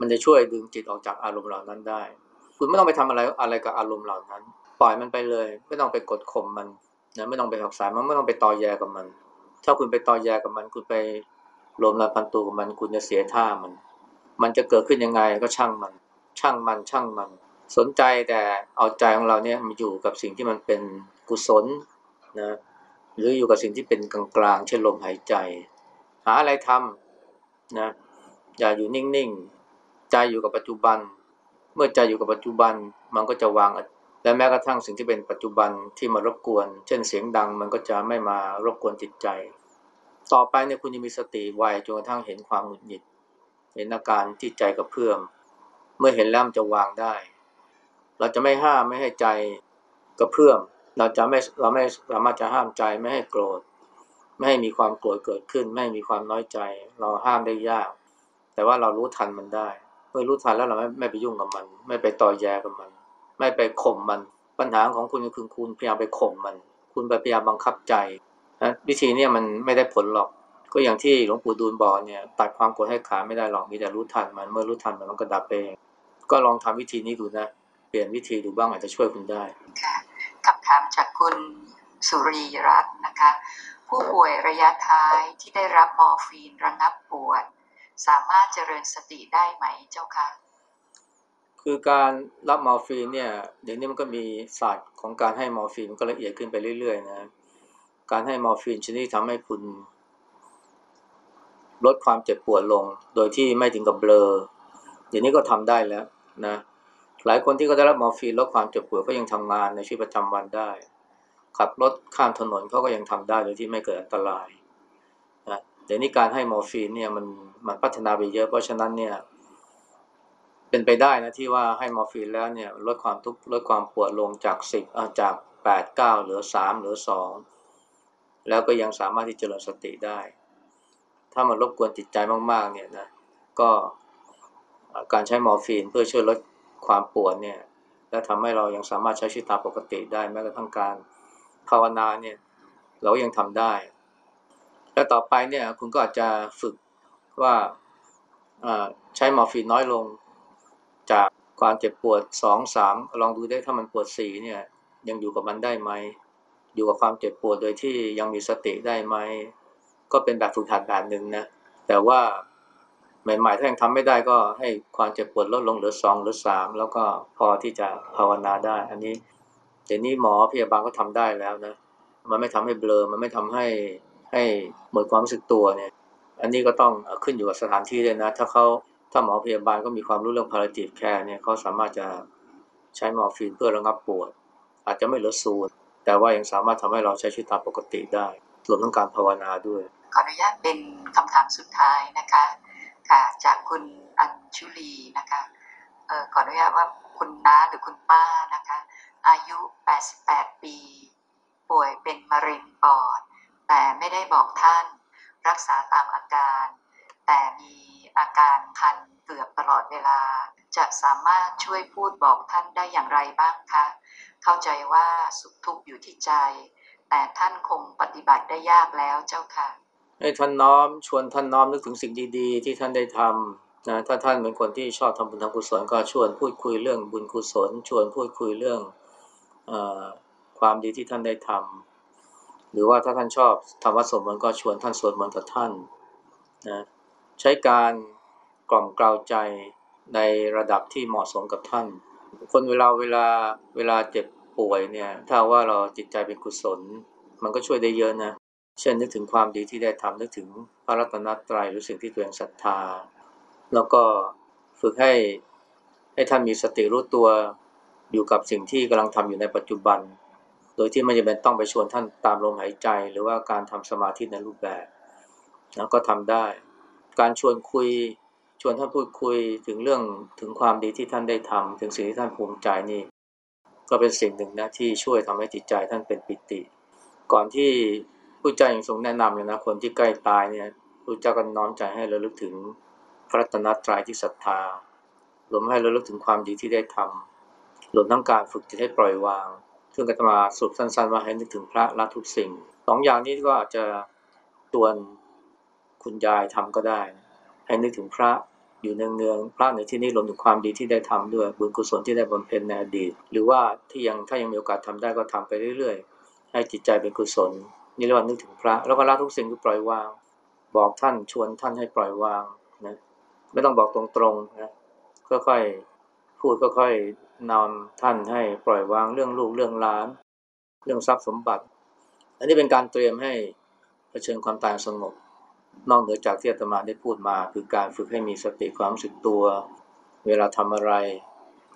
Speaker 1: มันจะช่วยดึงจิตออกจากอารมณ์เหล่านั้นได้ คุณไม่ต้องไปทำอะไรอะไรกับอารมณ์เหล่านั้น ปล่อยมันไปเลย ไม่ต้องไปกดข่มมันนะไม่ต้องไปหักสายมันไม่ต้องไปต่อแยกับมัน ถ้าคุณไปต่อแยกับมัน คุณไปรวมรันพันตูกับมัน คุณจะเสียท่ามัน มันจะเกิดขึ้นยังไงก็ช่างมัน ช่างมันช่างมัน สนใจแต่เอาใจของเราเนี่ยมาอยู่กับสิ่งที่มันเป็นกุศลนะหรืออยู่กับสิ่งที่เป็นกลางๆเช่นลมหายใจ หาอะไรทำนะอย่าอยู่นิ่งๆ ใจอยู่กับปัจจุบัน เมื่อใจอยู่กับปัจจุบัน มันก็จะวาง และแม้กระทั่งสิ่งที่เป็นปัจจุบันที่มารบกวน เช่นเสียงดังมันก็จะไม่มารบกวนจิตใจ ต่อไปเนี่ยคุณจะมีสติไวจนกระทั่งเห็นความหงุดหงิด เห็นอาการที่ใจกระเพื่อม เมื่อเห็นแล้วมันจะวางได้ เราจะไม่ห้ามไม่ให้ใจกระเพื่อม เราจะไม่เราไม่สามารถจะห้ามใจไม่ให้โกรธ ไม่ให้มีความโกรธเกิดขึ้น ไม่ให้มีความน้อยใจ เราห้ามได้ยาก แต่ว่าเรารู้ทันมันได้ เมื่อรู้ทันแล้วเราไม่ไม่ไปยุ่งกับมัน ไม่ไปต่อแยกับมัน ไม่ไปข่มมัน ปัญหาของคุณคือคุณพยายามไปข่มมัน คุณไปพยายามบังคับใจนะวิธีนี้มันไม่ได้ผลหรอก ก็อย่างที่หลวงปู่ดูลบอกเนี่ยตัดความโกรธให้ขาดไม่ได้หรอกมีแต่รู้ทันมันเมื่อรู้ทันมันมันก็ดับเองก็ลองทำวิธีนี้ดูนะเปลี่ยนวิธีดูบ้างอาจจะช่วยคุณได้
Speaker 4: ค่ะคำถามจากคุณสุรีรัตน์นะคะ ผู้ป่วยระยะท้ายที่ได้รับมอร์ฟีนระงับปวด สามารถเจริญสติได้ไหมเจ้าคะ
Speaker 1: คือการรับมอร์ฟีนเนี่ยเดี๋ยวนี้มันก็มีศาสตร์ของการให้มอร์ฟีนมันก็ละเอียดขึ้นไปเรื่อยๆนะการให้มอร์ฟีนชนิดที่ทำให้คุณ ลดความเจ็บปวดลง โดยที่ไม่ถึงกับเบลอเดี๋ยวนี้ก็ทำได้แล้วนะหลายคนที่ก็ได้รับมอร์ฟีนลดความเจ็บปวดก็ยังทำงานในชีวิตประจำวันได้ ขับรถข้ามถนนเขาก็ยังทำได้โดยที่ไม่เกิดอันตรายนะเดี๋ยวนี้การให้มอร์ฟีนเนี่ยมันมันพัฒนาไปเยอะเพราะฉะนั้นเนี่ย เป็นไปได้นะที่ว่าให้มอร์ฟีนแล้วเนี่ยลดความทุกข์ลดความปวดลงจากสิบจากแปดเก้าเหลือสามเหลือสองแล้วก็ยังสามารถที่จะเจริญสติได้ ถ้ามันรบกวนจิตใจมากๆเนี่ยนะก็การใช้มอร์ฟีนเพื่อช่วยลดความปวดเนี่ยและทำให้เรายังสามารถใช้ชีวิตตามปกติได้แม้กระทั่งการภาวนาเนี่ยเรายังทำได้ และต่อไปเนี่ยคุณก็อาจจะฝึกว่าใช้มอร์ฟีนน้อยลง ความเจ็บปวดสองสามลองดูได้ถ้ามันปวดสี่เนี่ยยังอยู่กับมันได้ไหม อยู่กับความเจ็บปวดโดยที่ยังมีสติได้ไหม ก็เป็นแบบฝึกหัดแบบหนึ่งนะ แต่ว่าใหม่ๆถ้ายังทำไม่ได้ก็ให้ความเจ็บปวดลดลงเหลือสองหรือสามแล้วก็พอที่จะภาวนาได้ อันนี้เดี๋ยวนี้หมอพยาบาลก็ทำได้แล้วนะ มันไม่ทำให้เบลอ มันไม่ทำให้ให้หมดความรู้สึกตัวเนี่ย อันนี้ก็ต้องขึ้นอยู่กับสถานที่เลยนะ ถ้าเขา ถ้าหมอพยาบาลก็มีความรู้เรื่องพาราติฟแคร์เนี่ยเขาสามารถจะใช้มอร์ฟีนเพื่อระงับปวด อาจจะไม่ลือศูนแต่ว่ายังสามารถทำให้เราใช้ชีวิตตามปกติได้รวมทั้งการภาวนาด้วย
Speaker 4: ขออนุญาตเป็นคำถามสุดท้ายนะคะค่ะจากคุณอัญชุลีนะคะเออขออนุญาตว่าคุณน้าหรือคุณป้านะคะ อายุ 88 ปี ป่วยเป็นมะเร็งปอด แต่ไม่ได้บอกท่าน รักษาตามอาการ แต่มี อาการคันเกือบตลอดเวลา จะสามารถช่วยพูดบอกท่านได้อย่างไรบ้างคะ เข้าใจว่าสุขทุกข์อยู่ที่ใจ แต่ท่านคงปฏิบัติได้ยากแล้วเจ้าค่ะ
Speaker 1: ให้ท่านน้อมชวนท่านน้อมนึกถึงสิ่งดีๆ ที่ท่านได้ทำนะถ้าท่านเป็นคนที่ชอบทำบุญทำกุศลก็ชวนพูดคุยเรื่องบุญกุศล ชวนพูดคุยเรื่องอความดีที่ท่านได้ทำหรือว่าถ้าท่านชอบทำวัดสวดมนต์ก็ชวนท่านสวดมนต์กับท่านนะ ใช้การกล่อมกล่าวใจในระดับที่เหมาะสมกับท่าน คนเวลาเวลาเวลาเจ็บป่วยเนี่ย ถ้าว่าเราจิตใจเป็นกุศล มันก็ช่วยได้เยอะนะ เช่นนึกถึงความดีที่ได้ทำนึกถึงพระรัตนตรัยหรือสิ่งที่ตัวเองศรัทธา แล้วก็ฝึกให้ให้ท่านมีสติรู้ตัวอยู่กับสิ่งที่กำลังทำอยู่ในปัจจุบัน โดยที่ไม่จำเป็นต้องไปชวนท่านตามลมหายใจ หรือว่าการทำสมาธิในรูปแบบ แล้วก็ทำได้ การชวนคุย ชวนท่านพูดคุยถึงเรื่องถึงความดีที่ท่านได้ทำถึงสิ่งที่ท่านภูมิใจนี่ ก็เป็นสิ่งหนึ่งนะที่ช่วยทำให้จิตใจท่านเป็นปิติ ก่อนที่ผู้ใจอย่างทรงแนะนำเลยนะคนที่ใกล้ตายเนี่ยผู้เจ้าก็น้อมใจให้ระลึกถึงพระรัตนตรัยที่ศรัทธารวมให้ระลึกถึงความดีที่ได้ทำรวมทั้งการฝึกจิตให้ปล่อยวาง ซึ่งก็จะมาสรุปสั้นๆว่าให้นึกถึงพระละทุกสิ่งสองอย่างนี้ก็อาจจะตวน คุณยายทำก็ได้ ให้นึกถึงพระอยู่เนืองๆพระในที่นี้รวมถึงความดีที่ได้ทำด้วยบุญกุศลที่ได้บำเพ็ญในอดีต หรือว่าที่ยังถ้ายังมีโอกาสทำได้ก็ทำไปเรื่อยๆ ให้จิตใจเป็นกุศลนี่เรียกว่านึกถึงพระ แล้วก็ละทุกสิ่งคือปล่อยวาง บอกท่านชวนท่านให้ปล่อยวางนะไม่ต้องบอกตรงๆนะค่อยๆพูดค่อยๆนำท่านให้ปล่อยวางเรื่องลูกเรื่องล้าน เรื่องทรัพย์สมบัติ อันนี้เป็นการเตรียมให้เผชิญความตายสงบ นอกเหนือจากที่อาตมาได้พูดมา คือการฝึกให้มีสติความรู้สึกตัว เวลาทำอะไร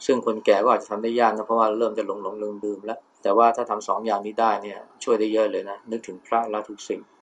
Speaker 1: ซึ่งคนแก่ก็อาจจะทำได้ยากนะเพราะว่าเริ่มจะหลงหลงลืมลืมแล้วแต่ว่าถ้าทำสองอย่างนี้ได้เนี่ยช่วยได้เยอะเลยนะนึกถึงพระละทุกสิ่ง